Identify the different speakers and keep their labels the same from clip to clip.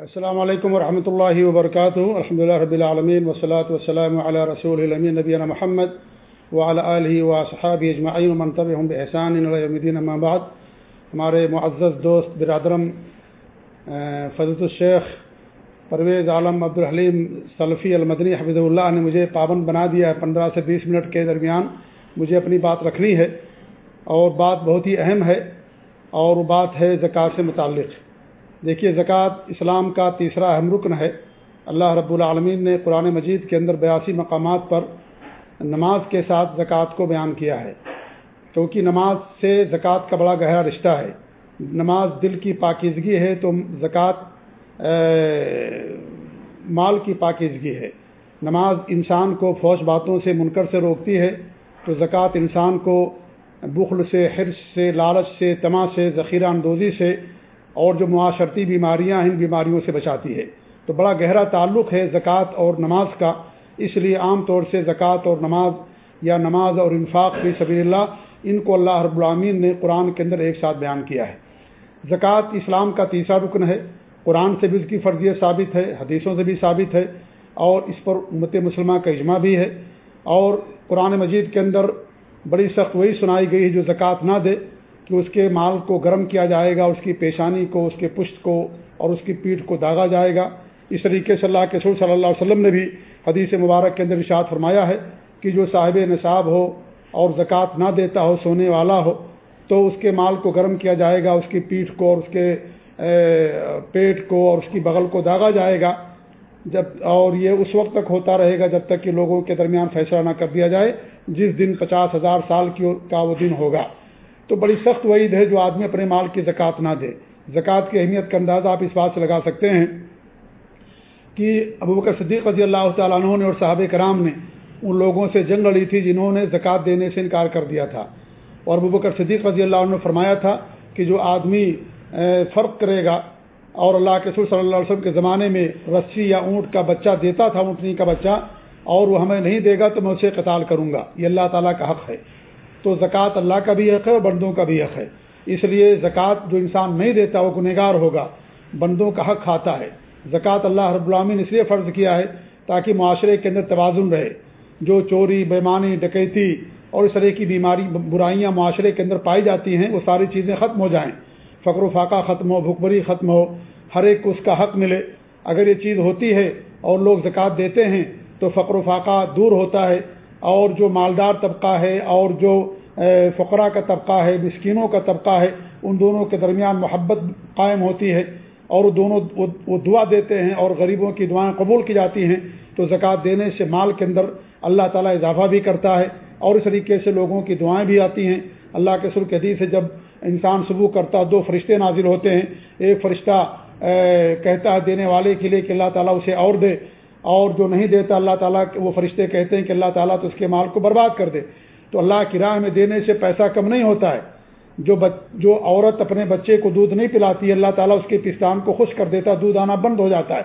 Speaker 1: السلام علیکم ورحمۃ اللہ وبرکاتہ۔ الحمد اللہ رب العالمین وصلاۃ وسلم علیہ رسول الامین نبینا محمد وعلى علیہ و صحاب اجمعین منطب احسان الدین بعد۔ ہمارے معزز دوست برادرم فضرت الشیخ، پرویز عالم عبدالحلیم سلفی المدنی حفظ اللہ نے مجھے پابند بنا دیا ہے پندرہ سے بیس منٹ کے درمیان۔ مجھے اپنی بات رکھنی ہے اور بات بہت ہی اہم ہے اور وہ بات ہے زکوٰۃ سے متعلق۔ دیکھیے زکوٰۃ اسلام کا تیسرا اہم رکن ہے۔ اللہ رب العالمین نے قرآن مجید کے اندر بیاسی مقامات پر نماز کے ساتھ زکوٰۃ کو بیان کیا ہے۔ کیونکہ نماز سے زکوٰۃ کا بڑا گہرا رشتہ ہے۔ نماز دل کی پاکیزگی ہے تو زکوٰۃ مال کی پاکیزگی ہے۔ نماز انسان کو فوج باتوں سے منکر سے روکتی ہے۔ تو زکوٰۃ انسان کو بخل سے، حرص سے، لالچ سے تما سے، ذخیرہ اندوزی سے اور جو معاشرتی بیماریاں ہیں، ان بیماریوں سے بچاتی ہے۔ تو بڑا گہرا تعلق ہے زکوٰۃ اور نماز کا۔ اس لیے عام طور سے زکوٰۃ اور نماز یا نماز اور انفاق فی سبیل اللہ، ان کو اللہ رب العامین نے قرآن کے اندر ایک ساتھ بیان کیا ہے۔ زکوٰۃ اسلام کا تیسرا رکن ہے۔ قرآن سے بھی اس کی فرضیت ثابت ہے، حدیثوں سے بھی ثابت ہے، اور اس پر امت مسلمہ کا اجماع بھی ہے۔ اور قرآن مجید کے اندر بڑی سخت وہی سنائی گئی ہے، جو زکوٰۃ نہ دے کہ اس کے مال کو گرم کیا جائے گا، اس کی پیشانی کو، اس کے پشت کو اور اس کی پیٹھ کو داغا جائے گا۔ اس طریقے سے اللہ کے سور صلی اللہ علیہ وسلم نے بھی حدیث مبارک کے اندر اشاعت فرمایا ہے کہ جو صاحب نصاب ہو اور زکوٰۃ نہ دیتا ہو، سونے والا ہو، تو اس کے مال کو گرم کیا جائے گا، اس کی پیٹھ کو اور اس کے پیٹ کو اور اس کی بغل کو داغا جائے گا۔ جب، اور یہ اس وقت تک ہوتا رہے گا جب تک کہ لوگوں کے درمیان فیصلہ نہ کر دیا جائے، جس دن پچاس ہزار سال کی کا وہ دن ہوگا۔ تو بڑی سخت وعید ہے جو آدمی اپنے مال کی زکوٰۃ نہ دے۔ زکوٰۃ کی اہمیت کا اندازہ آپ اس بات سے لگا سکتے ہیں کہ ابو بکر صدیق رضی اللہ تعالیٰ عنہ نے اور صحاب کرام نے ان لوگوں سے جنگ لڑی تھی جنہوں نے زکوٰۃ دینے سے انکار کر دیا تھا۔ اور ابو بکر صدیق رضی اللہ عنہ نے فرمایا تھا کہ جو آدمی فرق کرے گا اور اللہ کے سر صلی اللہ علیہ وسلم کے زمانے میں رسی یا اونٹ کا بچہ دیتا تھا، اونٹنی کا بچہ، اور وہ ہمیں نہیں دے گا تو میں اسے قتال کروں گا۔ یہ اللہ تعالیٰ کا حق ہے۔ تو زکوٰۃ اللہ کا بھی حق ہے اور بندوں کا بھی حق ہے۔ اس لیے زکوٰۃ جو انسان نہیں دیتا وہ گنہگار ہوگا۔ بندوں کا حق کھاتا ہے۔ زکوٰۃ اللہ رب العامی نے اس لیے فرض کیا ہے تاکہ معاشرے کے اندر توازن رہے۔ جو چوری بیمانی ڈکیتی اور اس طرح کی بیماری، برائیاں معاشرے کے اندر پائی جاتی ہیں، وہ ساری چیزیں ختم ہو جائیں۔ فقر و فاقہ ختم ہو بھکبری ختم ہو، ہر ایک کو اس کا حق ملے۔ اگر یہ چیز ہوتی ہے اور لوگ زکوٰۃ دیتے ہیں تو فقر و فاقہ دور ہوتا ہے۔ اور جو مالدار طبقہ ہے اور جو فقرا کا طبقہ ہے، مسکینوں کا طبقہ ہے، ان دونوں کے درمیان محبت قائم ہوتی ہے اور وہ دونوں، وہ دعا دیتے ہیں اور غریبوں کی دعائیں قبول کی جاتی ہیں، تو زکوٰۃ دینے سے مال کے اندر اللہ تعالیٰ اضافہ بھی کرتا ہے اور اس طریقے سے لوگوں کی دعائیں بھی آتی ہیں۔ اللہ کے سر حدیث سے جب انسان صبح کرتا، دو فرشتے نازل ہوتے ہیں، ایک فرشتہ کہتا ہے دینے والے کے لیے کہ اللہ تعالیٰ اسے اور دے۔ اور جو نہیں دیتا اللہ تعالیٰ وہ فرشتے کہتے ہیں کہ اللہ تعالیٰ تو اس کے مال کو برباد کر دے۔ تو اللہ کی راہ میں دینے سے پیسہ کم نہیں ہوتا ہے۔ جو بچ، جو عورت اپنے بچے کو دودھ نہیں پلاتی ہے، اللہ تعالیٰ اس کے پستان کو خوش کر دیتا، دودھ آنا بند ہو جاتا ہے۔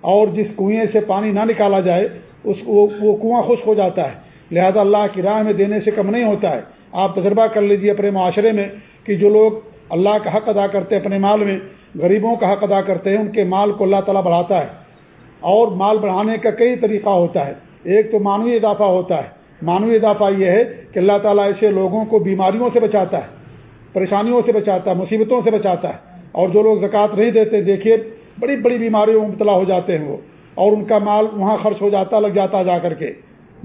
Speaker 1: اور جس کنویں سے پانی نہ نکالا جائے، اس وہ وہ کنواں خشک ہو جاتا ہے۔ لہذا اللہ کی راہ میں دینے سے کم نہیں ہوتا ہے۔ آپ تجربہ کر لیجیے اپنے معاشرے میں کہ جو لوگ اللہ کا حق ادا کرتے اپنے مال میں، غریبوں کا حق ادا کرتے ہیں، ان کے مال کو اللہ تعالیٰ بڑھاتا ہے۔ اور مال بڑھانے کا کئی طریقہ ہوتا ہے۔ ایک تو مانوی اضافہ ہوتا ہے۔ مانوی اضافہ یہ ہے کہ اللہ تعالیٰ ایسے لوگوں کو بیماریوں سے بچاتا ہے، پریشانیوں سے بچاتا ہے، مصیبتوں سے بچاتا ہے۔ اور جو لوگ زکوٰۃ نہیں دیتے، دیکھیے بڑی بڑی بیماریوں میں مبتلا ہو جاتے ہیں وہ۔ اور ان کا مال وہاں خرچ ہو جاتا، لگ جاتا جا کر کے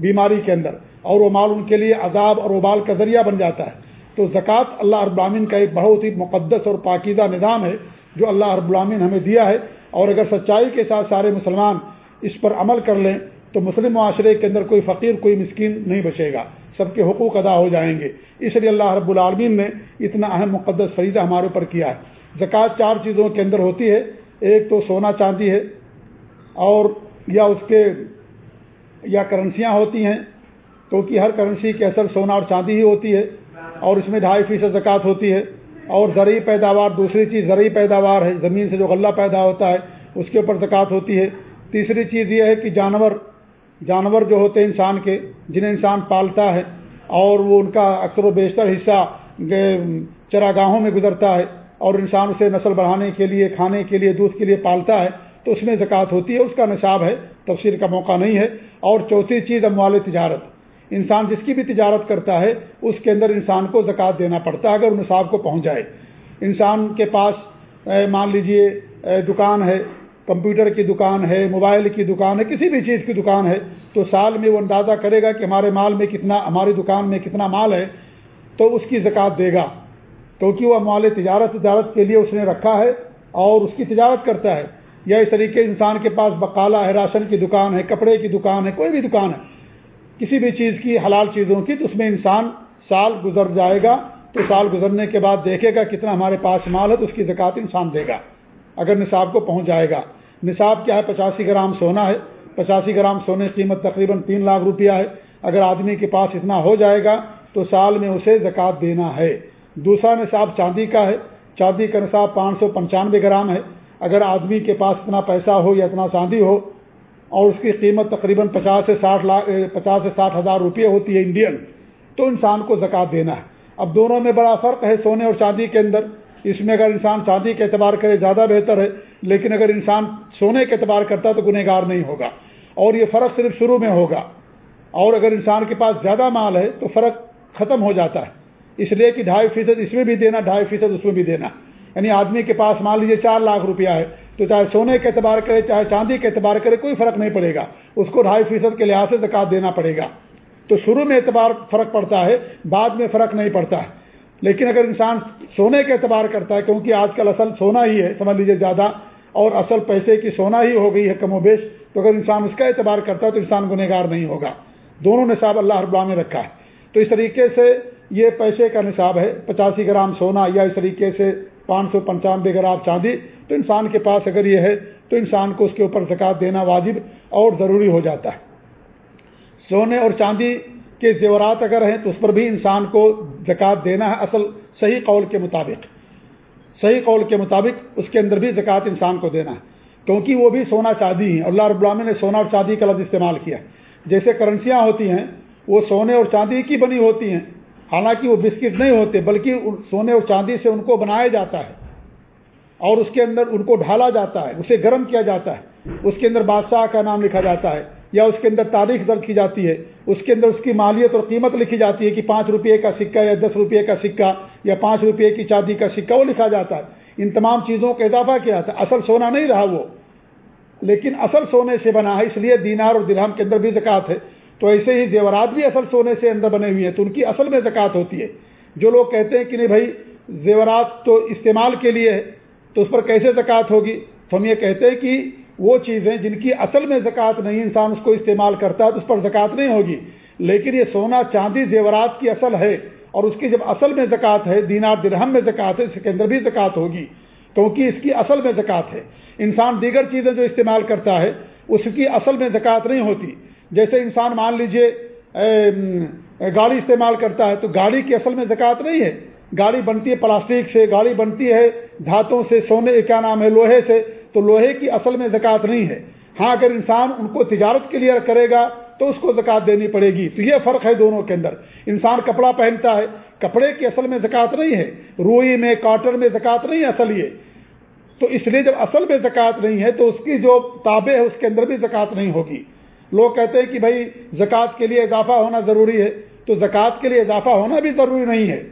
Speaker 1: بیماری کے اندر۔ اور وہ مال ان کے لیے عذاب اور ابال کا ذریعہ بن جاتا ہے۔ تو زکوٰۃ اللہ ابرامین کا ایک بہت ہی مقدس اور پاکیزہ نظام ہے، جو اللہ رب العامن ہمیں دیا ہے۔ اور اگر سچائی کے ساتھ سارے مسلمان اس پر عمل کر لیں، تو مسلم معاشرے کے اندر کوئی فقیر، کوئی مسکین نہیں بچے گا۔ سب کے حقوق ادا ہو جائیں گے۔ اس لیے اللہ رب العالمین نے اتنا اہم مقدس فریضہ ہمارے اوپر کیا ہے۔ زکوٰۃ چار چیزوں کے اندر ہوتی ہے۔ ایک تو سونا چاندی ہے اور یا اس کے یا کرنسیاں ہوتی ہیں، کیونکہ ہر کرنسی کے اثر سونا اور چاندی ہی ہوتی ہے اور اس میں ڈھائی فیصد زکوٰۃ ہوتی ہے۔ اور زرعی پیداوار، دوسری چیز زرعی پیداوار ہے، زمین سے جو غلہ پیدا ہوتا ہے، اس کے اوپر زکوٰۃ ہوتی ہے۔ تیسری چیز یہ ہے کہ جانور جانور جو ہوتے ہیں انسان کے، جنہیں انسان پالتا ہے، اور وہ ان کا اکثر و بیشتر حصہ چراگاہوں میں گزرتا ہے، اور انسان اسے نسل بڑھانے کے لیے، کھانے کے لیے، دودھ کے لیے پالتا ہے، تو اس میں زکوٰۃ ہوتی ہے، اس کا نصاب ہے، تفصیل کا موقع نہیں ہے۔ اور چوتھی چیز اموال تجارت۔ انسان جس کی بھی تجارت کرتا ہے، اس کے اندر انسان کو زکوٰۃ دینا پڑتا ہے اگر نصاب کو پہنچ جائے۔ انسان کے پاس مان لیجیے دکان ہے، کمپیوٹر کی دکان ہے، موبائل کی دکان ہے، کسی بھی چیز کی دکان ہے، تو سال میں وہ اندازہ کرے گا کہ ہمارے مال میں کتنا، ہماری دکان میں کتنا مال ہے، تو اس کی زکوٰۃ دے گا۔ کیونکہ وہ مال تجارت تجارت کے لیے اس نے رکھا ہے اور اس کی تجارت کرتا ہے۔ یا اس طریقے انسان کے پاس بقالہ ہے، راشن کی دکان ہے، کپڑے کی دکان ہے، کوئی بھی دکان ہے کسی بھی چیز کی حلال چیزوں کی، تو اس میں انسان سال گزر جائے گا، تو سال گزرنے کے بعد دیکھے گا کتنا ہمارے پاس مال ہے، تو اس کی زکوٰۃ انسان دے گا۔ اگر نصاب کو پہنچ جائے گا۔ نصاب کیا ہے؟ پچاسی گرام سونا ہے۔ پچاسی گرام سونے کی قیمت تقریباً تین لاکھ روپیہ ہے۔ اگر آدمی کے پاس اتنا ہو جائے گا، تو سال میں اسے زکوٰۃ دینا ہے۔ دوسرا نصاب چاندی کا ہے۔ چاندی کا نصاب پانچ سو پنچانوے گرام ہے۔ اگر آدمی کے پاس اتنا پیسہ ہو یا اتنا چاندی ہو اور اس کی قیمت تقریباً پچاس سے ساٹھ لاکھ پچاس سے ساٹھ ہزار روپئے ہوتی ہے انڈین، تو انسان کو زکوٰۃ دینا ہے۔ اب دونوں میں بڑا فرق ہے سونے اور چاندی کے اندر۔ اس میں اگر انسان چاندی کے اعتبار کرے زیادہ بہتر ہے، لیکن اگر انسان سونے کے اعتبار کرتا ہے تو گنہ گار نہیں ہوگا۔ اور یہ فرق صرف شروع میں ہوگا۔ اور اگر انسان کے پاس زیادہ مال ہے تو فرق ختم ہو جاتا ہے۔ اس لیے کہ ڈھائی فیصد اس میں بھی دینا، ڈھائی فیصد اس میں بھی دینا۔ یعنی آدمی کے پاس مان لیجیے چار لاکھ روپیہ ہے۔ تو چاہے سونے کے اعتبار کرے، چاہے چاندی کے اعتبار کرے، کوئی فرق نہیں پڑے گا۔ اس کو ڈھائی فیصد کے لحاظ سے زکات دینا پڑے گا۔ تو شروع میں اعتبار فرق پڑتا ہے، بعد میں فرق نہیں پڑتا ہے۔ لیکن اگر انسان سونے کے اعتبار کرتا ہے، کیونکہ آج کل اصل سونا ہی ہے، سمجھ لیجیے زیادہ، اور اصل پیسے کی سونا ہی ہو گئی ہے، کم و بیش، تو اگر انسان اس کا اعتبار کرتا ہے، تو انسان گنہگار نہیں ہوگا۔ دونوں نصاب اللہ رب نے رکھا ہے۔ تو اس طریقے سے یہ پیسے کا نصاب ہے، پچاسی گرام سونا یا اس طریقے سے پانچ سو پنچانوے گرام چاندی، تو انسان کے پاس اگر یہ ہے، تو انسان کو اس کے اوپر زکات دینا واجب اور ضروری ہو جاتا ہے۔ سونے اور چاندی کے زیورات اگر ہیں، تو اس پر بھی انسان کو زکوٰۃ دینا ہے، اصل صحیح قول کے مطابق۔ صحیح قول کے مطابق اس کے اندر بھی زکوٰۃ انسان کو دینا ہے۔ کیونکہ وہ بھی سونا چاندی ہیں۔ اللہ رب العالمین نے سونا اور چاندی کا لفظ استعمال کیا جیسے کرنسیاں ہوتی ہیں، وہ سونے اور چاندی کی بنی ہوتی ہیں۔ حالانکہ وہ بسکٹ نہیں ہوتے، بلکہ سونے اور چاندی سے ان کو بنایا جاتا ہے اور اس کے اندر ان کو ڈھالا جاتا ہے، اسے گرم کیا جاتا ہے۔ اس کے اندر بادشاہ کا نام لکھا جاتا ہے یا اس کے اندر تاریخ درج کی جاتی ہے۔ اس کے اندر اس کی مالیت اور قیمت لکھی جاتی ہے کہ پانچ روپئے کا سکہ یا دس روپئے کا سکہ یا پانچ روپئے کی چاندی کا سکہ، وہ لکھا جاتا ہے۔ ان تمام چیزوں کا اضافہ کیا جاتا ہے اصل سونا نہیں رہا وہ، لیکن اصل سونے سے بنا ہے، اس لیے دینار اور درہم کے اندر بھی زکوٰۃ ہے۔ تو ایسے ہی زیورات بھی اصل سونے سے اندر بنے ہوئے ہیں تو ان کی اصل میں زکوٰۃ ہوتی ہے۔ جو لوگ کہتے ہیں کہ نہیں بھائی، زیورات تو استعمال کے لیے ہے، تو اس پر کیسے زکوٰۃ ہوگی؟ تو ہم یہ کہتے ہیں کہ وہ چیزیں جن کی اصل میں زکوٰۃ نہیں، انسان اس کو استعمال کرتا ہے، تو اس پر زکوٰۃ نہیں ہوگی۔ لیکن یہ سونا چاندی زیورات کی اصل ہے اور اس کی جب اصل میں زکوٰۃ ہے، دینار درہم میں زکوٰۃ ہے، اس کے اندر بھی زکوٰۃ ہوگی، کیونکہ اس کی اصل میں زکوٰۃ ہے۔ انسان دیگر چیزیں جو استعمال کرتا ہے، اس کی اصل میں زکوٰۃ نہیں ہوتی۔ جیسے انسان مان لیجیے گاڑی استعمال کرتا ہے تو گاڑی کی اصل میں زکوٰۃ نہیں ہے۔ گاڑی بنتی ہے پلاسٹک سے، گاڑی بنتی ہے دھاتوں سے، سونے، کیا نام ہے، لوہے سے، تو لوہے کی اصل میں زکوٰۃ نہیں ہے۔ ہاں اگر انسان ان کو تجارت کے لیے کرے گا تو اس کو زکوٰۃ دینی پڑے گی۔ تو یہ فرق ہے دونوں کے اندر۔ انسان کپڑا پہنتا ہے، کپڑے کی اصل میں زکوٰۃ نہیں ہے۔ روئی میں، کاٹن میں زکوٰۃ نہیں ہے اصل یہ۔ تو اس لیے جب اصل میں زکوٰۃ نہیں ہے تو اس کی جو تابع ہے، اس کے اندر بھی زکوٰۃ نہیں ہوگی۔ لوگ کہتے ہیں کہ بھائی زکوٰۃ کے لیے اضافہ ہونا ضروری ہے، تو زکوٰۃ کے لیے اضافہ ہونا بھی ضروری نہیں ہے۔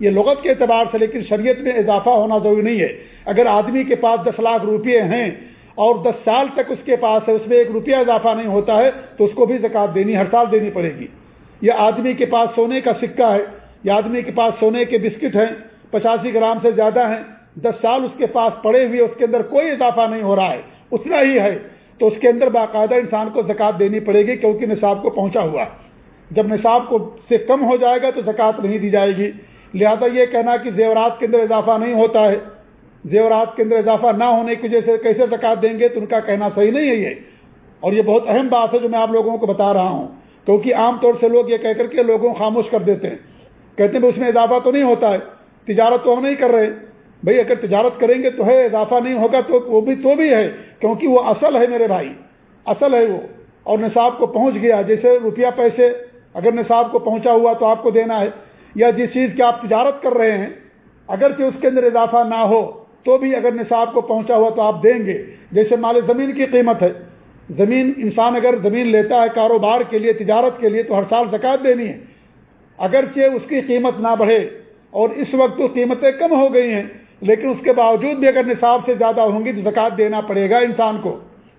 Speaker 1: یہ لغت کے اعتبار سے، لیکن شریعت میں اضافہ ہونا ضروری نہیں ہے۔ اگر آدمی کے پاس دس لاکھ روپئے ہیں اور دس سال تک اس کے پاس ہے، اس میں ایک روپیہ اضافہ نہیں ہوتا ہے، تو اس کو بھی زکوٰۃ دینی، ہر سال دینی پڑے گی۔ یا آدمی کے پاس سونے کا سکہ ہے، یا آدمی کے پاس سونے کے بسکٹ ہیں، پچاسی گرام سے زیادہ ہیں، دس سال اس کے پاس پڑے ہوئے، اس کے اندر کوئی اضافہ نہیں ہو رہا ہے۔ اتنا ہی ہے۔ تو اس کے اندر باقاعدہ انسان کو زکوٰۃ دینی پڑے گی کیونکہ نصاب کو پہنچا ہوا جب نصاب کو سے کم ہو جائے گا تو زکوٰۃ نہیں دی جائے گی۔ لہذا یہ کہنا کہ زیورات کے اندر اضافہ نہیں ہوتا ہے۔ زیورات کے اندر اضافہ نہ ہونے کی وجہ سے کیسے زکات دیں گے تو ان کا کہنا صحیح نہیں ہے یہ۔ اور یہ بہت اہم بات ہے جو میں آپ لوگوں کو بتا رہا ہوں۔ کیونکہ عام طور سے لوگ یہ کہہ کر کے لوگوں کو خاموش کر دیتے ہیں۔ کہتے ہیں اس میں اضافہ تو نہیں ہوتا ہے، تجارت تو ہم نہیں کر رہے۔ بھائی اگر تجارت کریں گے تو ہے، اضافہ نہیں ہوگا تو وہ بھی تو بھی ہے، کیونکہ وہ اصل ہے میرے بھائی۔ اصل ہے وہ۔ اور نصاب کو پہنچ گیا، جیسے روپیہ پیسے، اگر نصاب کو پہنچا ہوا تو آپ کو دینا ہے۔ یا جس چیز کی آپ تجارت کر رہے ہیں، اگرچہ اس کے اندر اضافہ نہ ہو، تو بھی اگر نصاب کو پہنچا ہوا تو آپ دیں گے۔ جیسے مال زمین کی قیمت ہے۔ زمین، انسان اگر زمین لیتا ہے کاروبار کے لیے، تجارت کے لیے، تو ہر سال زکوٰۃ دینی ہے۔ اگرچہ اس کی قیمت نہ بڑھے، اور اس وقت تو قیمتیں کم ہو گئی ہیں لیکن اس کے باوجود بھی اگر نصاب سے زیادہ ہوں گی تو زکوٰۃ دینا پڑے گا انسان کو۔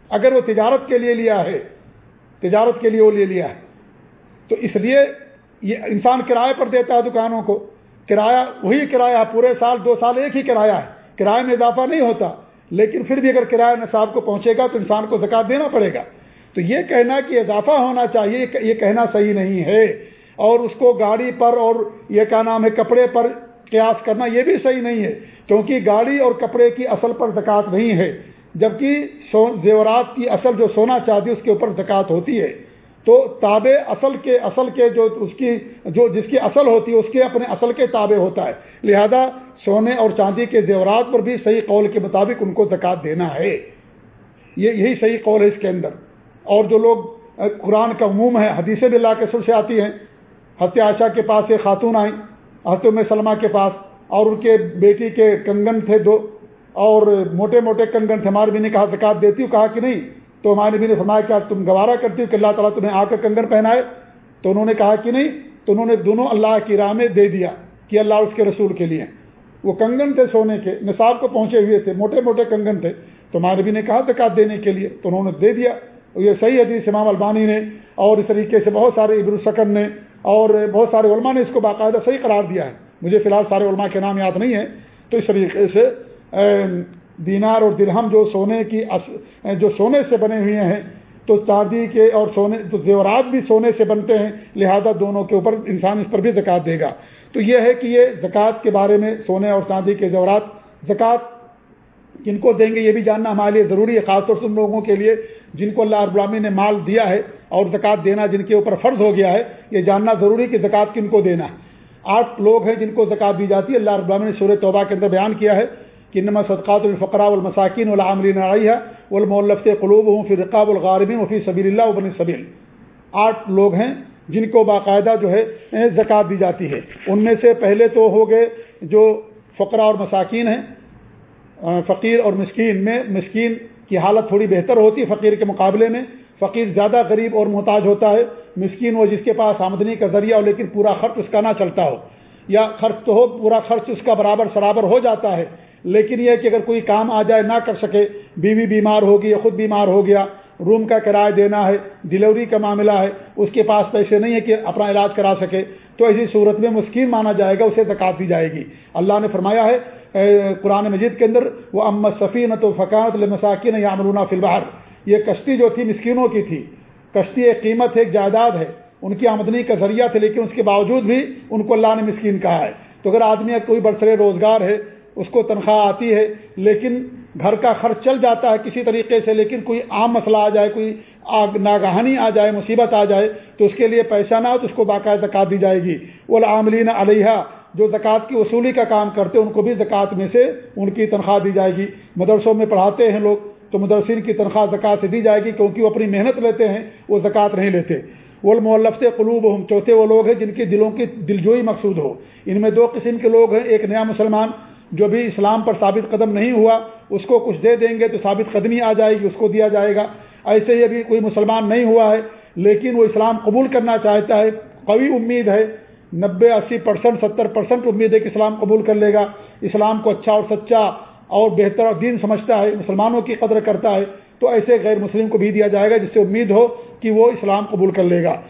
Speaker 1: اگر وہ تجارت کے لیے لیا ہے، تجارت کے لیے وہ لے لیا ہے۔ تو اس لیے یہ انسان کرائے پر دیتا ہے دکانوں کو۔ کرایہ وہی کرایہ پورے سال، دو سال ایک ہی کرایہ ہے۔ کرایہ میں اضافہ نہیں ہوتا، لیکن پھر بھی اگر کرایہ نصاب کو پہنچے گا تو انسان کو زکات دینا پڑے گا۔ تو یہ کہنا کہ اضافہ ہونا چاہیے، یہ کہنا صحیح نہیں ہے۔ اور اس کو گاڑی پر اور یہ کیا نام ہے، کپڑے پر قیاس کرنا یہ بھی صحیح نہیں ہے، کیونکہ گاڑی اور کپڑے کی اصل پر زکوٰۃ نہیں ہے، جبکہ زیورات کی اصل جو سونا چاندی اس کے اوپر زکوٰۃ ہوتی ہے۔ تو تابع اصل کے اصل کے جو اس کی، جو جس کی اصل ہوتی ہے، اس کے اپنے اصل کے تابع ہوتا ہے۔ لہذا سونے اور چاندی کے زیورات پر بھی صحیح قول کے مطابق ان کو زکوٰۃ دینا ہے۔ یہ یہی صحیح قول ہے اس کے اندر۔ اور جو لوگ، قرآن کا عموم ہے، حدیثیں بھی اللہ کے سر سے آتی ہیں۔ حت عائشہ کے پاس ایک خاتون آئیں۔ حتم سلمہ کے پاس اور ان کے بیٹی کے کنگن تھے دو اور موٹے موٹے کنگن تھے۔ ہمارے بھی نے کہا، زکات دیتی ہوں کہا کہ نہیں۔ تو ہمارے نبی نے فرمایا، کیا تم گوارا کرتی ہو کہ اللہ تعالیٰ تمہیں آ کر کنگن پہنائے؟ تو انہوں نے کہا کہ نہیں۔ تو انہوں نے دونوں اللہ کی راہ میں دے دیا کہ اللہ اس کے رسول کے لیے۔ وہ کنگن تھے سونے کے، نصاب کو پہنچے ہوئے تھے، موٹے موٹے کنگن تھے۔ تو ہمارے نبی نے کہا، زکات دینے کے لیے۔ تو انہوں نے دے دیا۔ یہ صحیح حدیث امام البانی نے اور اس طریقے سے بہت سارے ابر السکن نے اور بہت سارے علماء نے اس کو باقاعدہ صحیح قرار دیا ہے۔ مجھے فی الحال سارے علماء کے نام یاد نہیں ہیں۔ تو اس طریقے سے دینار اور درہم جو سونے کی جو سونے سے بنے ہوئے ہیں، تو چاندی کے اور سونے، تو زیورات بھی سونے سے بنتے ہیں، لہذا دونوں کے اوپر انسان اس پر بھی زکوٰۃ دے گا۔ تو یہ ہے کہ یہ زکوٰۃ کے بارے میں سونے اور چاندی کے زیورات، زکوٰۃ کن کو دیں گے یہ بھی جاننا ہمارے لیے ضروری ہے، خاص طور سے ان لوگوں کے لیے جن کو اللہ ابرامی نے مال دیا ہے اور زکوٰۃ دینا جن کے اوپر فرض ہو گیا ہے، یہ جاننا ضروری کہ زکوٰۃ کن کو دینا ہے۔ آٹھ لوگ ہیں جن کو زکوٰۃ دی جاتی ہے۔ اللہ ابرامی نے سورہ توبہ کے اندر بیان کیا ہے کہ انما صدقات الفقراء والمساکین والعاملین علیہ والمولفت قلوبهم فی رقاب الغاربین وفی سبیل اللہ وبن سبیل۔ آٹھ لوگ ہیں جن کو باقاعدہ جو ہے زکوٰۃ دی جاتی ہے۔ ان میں سے پہلے تو ہو گئے جو فقرا اور مساکین ہیں فقیر اور مسکین میں، مسکین کی حالت تھوڑی بہتر ہوتی ہے فقیر کے مقابلے میں۔ فقیر زیادہ غریب اور محتاج ہوتا ہے، مسکین وہ جس کے پاس آمدنی کا ذریعہ ہو، لیکن پورا خرچ اس کا نہ چلتا ہو۔ یا خرچ تو ہو، پورا خرچ اس کا برابر سرابر ہو جاتا ہے، لیکن یہ کہ اگر کوئی کام آ جائے نہ کر سکے، بیوی بیمار ہوگی یا خود بیمار ہو گیا، روم کا کرایہ دینا ہے، ڈلیوری کا معاملہ ہے، اس کے پاس پیسے نہیں ہے کہ اپنا علاج کرا سکے، تو ایسی صورت میں مسکین مانا جائے گا، اسے زکات دی جائے گی۔ اللہ نے فرمایا ہے قرآن مجید کے اندر وہ امت صفی تو فقانت المساکین یا امرونہ فی البہر یہ کشتی جو تھی مسکینوں کی تھی، کشتی ایک قیمت ہے، ایک جائیداد ہے، ان کی آمدنی کا ذریعہ تھا لیکن اس کے باوجود بھی ان کو اللہ نے مسکین کہا ہے۔ تو اگر آدمی کوئی برسرے روزگار ہے، اس کو تنخواہ آتی ہے، لیکن گھر کا خرچ چل جاتا ہے کسی طریقے سے، لیکن کوئی عام مسئلہ آ جائے، کوئی ناگہانی آ جائے، مصیبت آ جائے، تو اس کے لیے پیسہ نہ ہو، تو اس کو باقاعدہ زکات دی جائے گی۔ وہ عاملین علیہ جو زکوٰۃ کی وصولی کا کام کرتے ان کو بھی زکوٰۃ میں سے ان کی تنخواہ دی جائے گی۔ مدرسوں میں پڑھاتے ہیں لوگ، تو مدرسین کی تنخواہ زکوٰۃ سے دی جائے گی، کیونکہ وہ اپنی محنت لیتے ہیں، وہ زکوٰۃ نہیں لیتے۔ وہ مولف سے قلوب ہم چوتھے وہ لوگ ہیں جن کی دلوں کی دلجوئی مقصود ہو۔ ان میں دو قسم کے لوگ ہیں، ایک نیا مسلمان جو بھی اسلام پر ثابت قدم نہیں ہوا، اس کو کچھ دے دیں گے تو ثابت قدمی آ جائے گی، اس کو دیا جائے گا۔ ایسے ہی ابھی کوئی مسلمان نہیں ہوا ہے، لیکن وہ اسلام قبول کرنا چاہتا ہے، قوی امید ہے۔ نبے اسی پرسنٹ، ستر پرسنٹ امید ہے کہ اسلام قبول کر لے گا۔ اسلام کو اچھا اور سچا اور بہتر دین سمجھتا ہے، مسلمانوں کی قدر کرتا ہے۔ تو ایسے غیر مسلم کو بھی دیا جائے گا، جس سے امید ہو کہ وہ اسلام قبول کر لے گا۔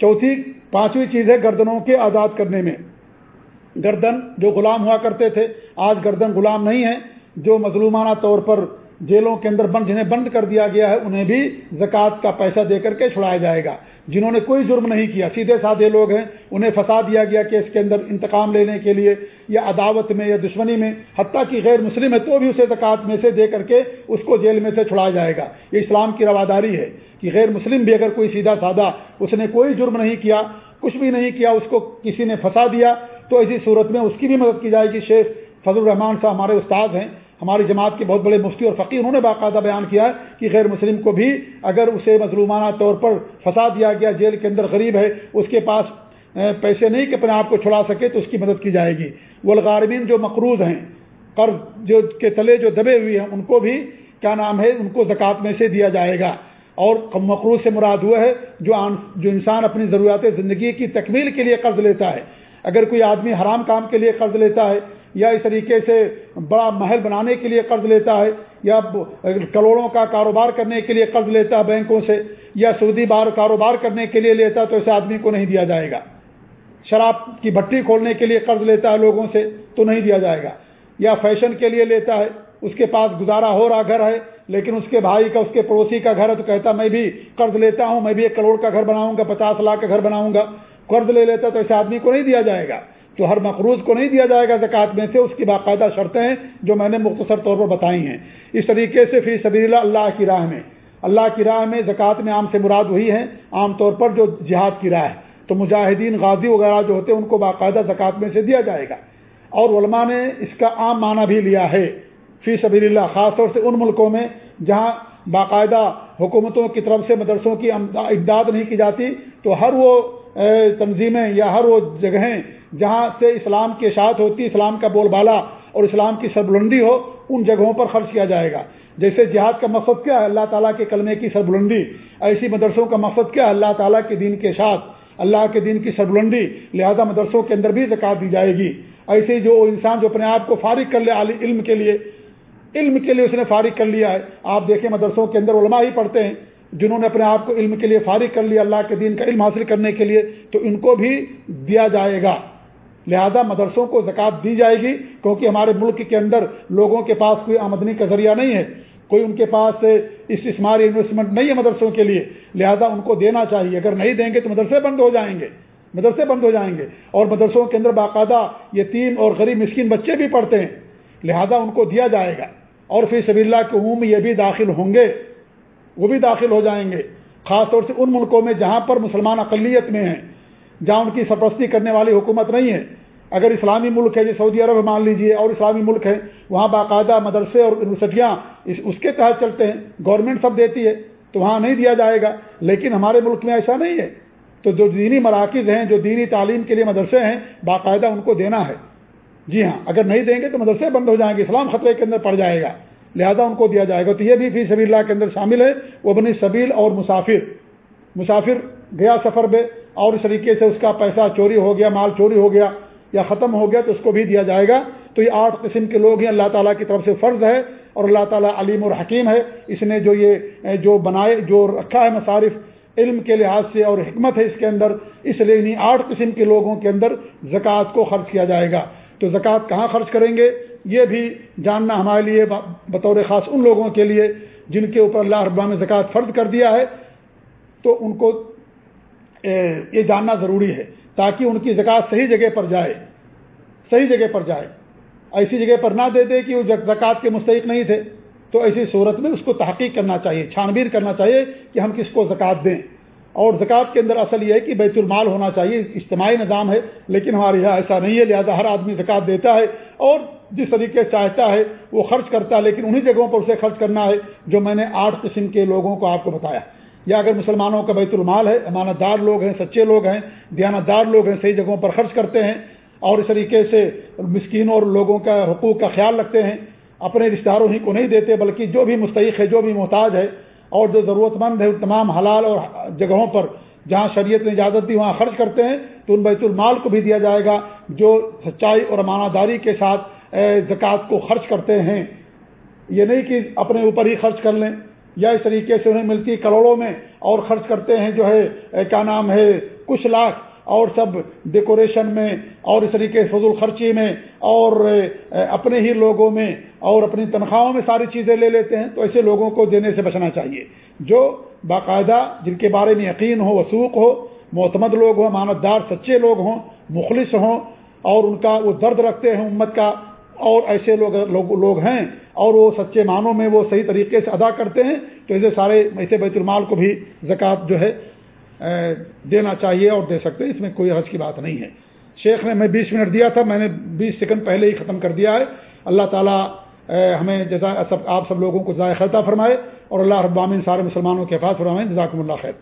Speaker 1: چوتھی، پانچویں چیز ہے گردنوں کے آزاد کرنے میں۔ گردن، جو غلام ہوا کرتے تھے، آج گردن غلام نہیں ہے، جو مظلومانہ طور پر جیلوں کے اندر بند، جنہیں بند کر دیا گیا ہے، انہیں بھی زکوٰۃ کا پیسہ دے کر کے چھڑایا جائے گا۔ جنہوں نے کوئی جرم نہیں کیا، سیدھے سادھے لوگ ہیں، انہیں پھنسا دیا گیا کہ اس کے اندر انتقام لینے کے لیے یا عداوت میں یا دشمنی میں، حتیٰ کہ غیر مسلم ہے تو بھی اسے زکوٰۃ میں سے دے کر کے اس کو جیل میں سے چھڑایا جائے گا۔ یہ اسلام کی رواداری ہے کہ غیر مسلم بھی اگر کوئی سیدھا سادہ، اس نے کوئی جرم نہیں کیا، کچھ بھی نہیں کیا، اس کو کسی نے پھنسا دیا، تو ایسی صورت میں اس کی بھی مدد کی جائے گی۔ شیخ فضل الرحمان صاحب ہمارے استاد ہیں ہماری جماعت کے بہت بڑے مفتی اور فقیر انہوں نے باقاعدہ بیان کیا ہے کہ غیر مسلم کو بھی اگر اسے مظلومانہ طور پر پھنسا دیا گیا، جیل کے اندر غریب ہے، اس کے پاس پیسے نہیں کہ اپنے آپ کو چھڑا سکے، تو اس کی مدد کی جائے گی۔ وہ جو مقروض ہیں، قرض جو کے تلے جو دبے ہوئے ہیں، ان کو بھی کیا نام ہے، ان کو زکوٰۃ میں سے دیا جائے گا۔ اور مقروض سے مراد ہوا ہے جو جو انسان اپنی ضروریات زندگی کی تکمیل کے لیے قرض لیتا ہے۔ اگر کوئی آدمی حرام کام کے لیے قرض لیتا ہے یا اس طریقے سے بڑا محل بنانے کے لیے قرض لیتا ہے، یا کروڑوں کا کاروبار کرنے کے لیے قرض لیتا ہے بینکوں سے، یا سعودی بار کاروبار کرنے کے لیے لیتا ہے، تو ایسے آدمی کو نہیں دیا جائے گا۔ شراب کی بھٹی کھولنے کے لیے قرض لیتا ہے لوگوں سے، تو نہیں دیا جائے گا۔ یا فیشن کے لیے لیتا ہے، اس کے پاس گزارا ہو رہا گھر ہے، لیکن اس کے بھائی کا، اس کے پڑوسی کا گھر ہے، تو کہتا میں بھی قرض لیتا ہوں، میں بھی ایک کروڑ کا گھر بناؤں گا، پچاس لاکھ کا گھر بناؤں گا۔ قرض لے لیتا تو ایسے آدمی کو نہیں دیا جائے گا۔ تو ہر مقروض کو نہیں دیا جائے گا زکوٰۃ میں سے، اس کی باقاعدہ شرطیں ہیں جو میں نے مختصر طور پر بتائی ہیں۔ اس طریقے سے فی سبیل اللہ اللہ کی راہ میں، اللہ کی راہ میں زکوٰۃ میں عام سے مراد وہی ہے، عام طور پر جو جہاد کی راہ ہے۔ تو مجاہدین، غازی وغیرہ جو ہوتے ہیں، ان کو باقاعدہ زکوٰۃ میں سے دیا جائے گا۔ اور علماء نے اس کا عام معنی بھی لیا ہے۔ فی سبیل اللہ، خاص طور سے ان ملکوں میں جہاں باقاعدہ حکومتوں کی طرف سے مدرسوں کی امداد نہیں کی جاتی، تو ہر وہ تنظیمیں یا ہر وہ جگہیں جہاں سے اسلام کی اشاعت ہوتی، اسلام کا بول بالا اور اسلام کی سربلندی ہو، ان جگہوں پر خرچ کیا جائے گا۔ جیسے جہاد کا مقصد کیا ہے؟ اللہ تعالیٰ کے کلمے کی سربلندی ایسی مدرسوں کا مقصد کیا ہے؟ اللہ تعالیٰ کے دین کے ساتھ اللہ کے دین کی سربلندی لہذا مدرسوں کے اندر بھی زکات دی جائے گی۔ ایسے جو انسان جو اپنے آپ کو فارغ کر لے علم کے لیے، علم کے لیے اس نے فارغ کر لیا ہے۔ آپ دیکھیں مدرسوں کے اندر علماء ہی پڑھتے ہیں۔ جنہوں نے اپنے آپ کو علم کے لیے فارغ کر لیا، اللہ کے دین کا علم حاصل کرنے کے لیے، تو ان کو بھی دیا جائے گا۔ لہذا مدرسوں کو زکوٰۃ دی جائے گی، کیونکہ ہمارے ملک کے اندر لوگوں کے پاس کوئی آمدنی کا ذریعہ نہیں ہے۔ کوئی ان کے پاس استثمار انویسٹمنٹ نہیں ہے مدرسوں کے لیے۔ لہذا ان کو دینا چاہیے۔ اگر نہیں دیں گے تو مدرسے بند ہو جائیں گے۔ مدرسے بند ہو جائیں گے۔ اور مدرسوں کے اندر باقاعدہ یتیم اور غریب مسکین بچے بھی پڑھتے ہیں۔ لہذا ان کو دیا جائے گا۔ اور پھر سبی اللہ کے عموم یہ بھی داخل ہوں گے۔ وہ بھی داخل ہو جائیں گے۔ خاص طور سے ان ملکوں میں جہاں پر مسلمان اقلیت میں ہیں، جہاں ان کی سرپرستی کرنے والی حکومت نہیں ہے۔ اگر اسلامی ملک ہے جی سعودی عرب مان لیجیے، اور اسلامی ملک ہے، وہاں باقاعدہ مدرسے اور یونیورسٹیاں اس کے تحت چلتے ہیں۔ گورنمنٹ سب دیتی ہے، تو وہاں نہیں دیا جائے گا۔ لیکن ہمارے ملک میں ایسا نہیں ہے۔ تو جو دینی مراکز ہیں، جو دینی تعلیم کے لیے مدرسے ہیں، باقاعدہ ان کو دینا ہے۔ جی ہاں اگر نہیں دیں گے تو مدرسے بند ہو جائیں گے، اسلام خطرے کے اندر پڑ جائے گا۔ لہذا ان کو دیا جائے گا۔ تو یہ بھی فی سبیل اللہ کے اندر شامل ہے۔ وہ بنی سبیل اور مسافر۔ مسافر گیا سفر میں اور اس طریقے سے اس کا پیسہ چوری ہو گیا، مال چوری ہو گیا یا ختم ہو گیا تو اس کو بھی دیا جائے گا۔ تو یہ آٹھ قسم کے لوگ ہیں۔ اللہ تعالیٰ کی طرف سے فرض ہے اور اللہ تعالیٰ علیم اور حکیم ہے۔ اس نے جو یہ، جو بنائے، جو رکھا ہے مصارف علم کے لحاظ سے اور حکمت ہے اس کے اندر۔ اس لیے انہیں آٹھ قسم کے لوگوں کے اندر زکوٰۃ کو خرچ کیا جائے گا۔ تو زکوٰۃ کہاں خرچ کریں گے؟ یہ بھی جاننا ہمارے لیے بطور خاص ان لوگوں کے لیے جن کے اوپر اللہ ربا نے زکوٰۃ فرض کر دیا ہے، تو ان کو یہ جاننا ضروری ہے تاکہ ان کی زکوٰۃ صحیح جگہ پر جائے، صحیح جگہ پر جائے۔ ایسی جگہ پر نہ دے دے کہ وہ زکوٰۃ کے مستحق نہیں تھے، تو ایسی صورت میں اس کو تحقیق کرنا چاہیے چھان بین کرنا چاہیے کہ ہم کس کو زکوٰۃ دیں۔ اور زکوٰۃ کے اندر اصل یہ ہے کہ بیت المال ہونا چاہیے، اجتماعی نظام ہے، لیکن ہمارے یہاں ایسا نہیں ہے، لہٰذا ہر آدمی زکوٰۃ دیتا ہے اور جس طریقے سے چاہتا ہے وہ خرچ کرتا ہے، لیکن انہی جگہوں پر اسے خرچ کرنا ہے جو میں نے آٹھ قسم کے لوگوں کو آپ کو بتایا۔ یا اگر مسلمانوں کا بیت المال ہے امانت دار لوگ ہیں، سچے لوگ ہیں دیانت دار لوگ ہیں، صحیح جگہوں پر خرچ کرتے ہیں اور اس طریقے سے مسکینوں اور لوگوں کا حقوق کا خیال رکھتے ہیں، اپنے رشتہ داروں ہی کو نہیں دیتے، بلکہ جو بھی مستحق ہے، جو بھی محتاج ہے اور جو ضرورت مند ہے تمام حلال اور جگہوں پر جہاں شریعت نے اجازت دی، وہاں خرچ کرتے ہیں، تو ان بیت المال کو بھی دیا جائے گا، جو سچائی اور امانہ داری کے ساتھ زکوٰۃ کو خرچ کرتے ہیں۔ یہ نہیں کہ اپنے اوپر ہی خرچ کر لیں، یا اس طریقے سے انہیں ملتی کروڑوں میں اور خرچ کرتے ہیں، جو ہے کیا نام ہے، کچھ لاکھ اور سب ڈیکوریشن میں اور اس طریقے فضول خرچی میں اور اپنے ہی لوگوں میں اور اپنی تنخواہوں میں ساری چیزیں لے لیتے ہیں، تو ایسے لوگوں کو دینے سے بچنا چاہیے۔ جو باقاعدہ، جن کے بارے میں یقین ہو وسوخ ہو، معتمد لوگ ہوں امانت دار سچے لوگ ہوں، مخلص ہوں، اور ان کا وہ درد رکھتے ہیں امت کا، اور ایسے لوگ لوگ لوگ ہیں، اور وہ سچے معنوں میں وہ صحیح طریقے سے ادا کرتے ہیں، تو ایسے سارے ایسے بیت المال کو بھی زکوٰۃ جو ہے دینا چاہیے اور دے سکتے اس میں کوئی حج کی بات نہیں ہے۔ شیخ نے میں بیس منٹ دیا تھا، میں نے بیس سیکنڈ پہلے ہی ختم کر دیا ہے۔ اللہ تعالیٰ ہمیں جزا، سب، آپ سب لوگوں کو ذائقہ فرمائے اور اللہ ربامن سارے مسلمانوں کے حفاظ فرمائیں جزاکم اللہ خیر۔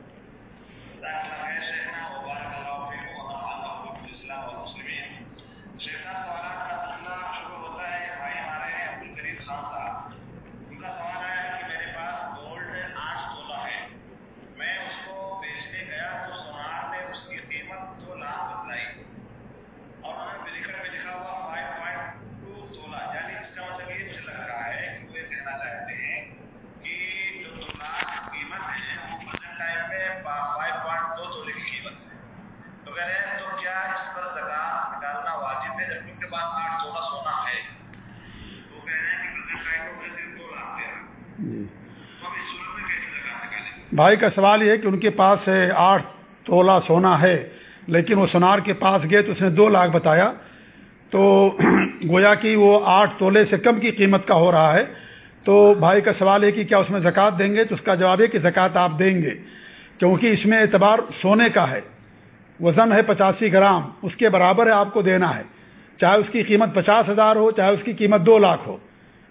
Speaker 1: بھائی کا سوال یہ ہے کہ ان کے پاس آٹھ تولہ سونا ہے، لیکن وہ سونار کے پاس گئے تو اس نے دو لاکھ بتایا۔ تو گویا کہ وہ آٹھ تولے سے کم کی قیمت کا ہو رہا ہے۔ تو بھائی کا سوال ہے کہ کیا اس میں زکوٰۃ دیں گے؟ تو اس کا جواب ہے کہ زکوٰۃ آپ دیں گے، کیونکہ اس میں اعتبار سونے کا ہے۔ وزن ہے پچاسی گرام، اس کے برابر ہے آپ کو دینا ہے۔ چاہے اس کی قیمت پچاس ہزار ہو، چاہے اس کی قیمت دو لاکھ ہو،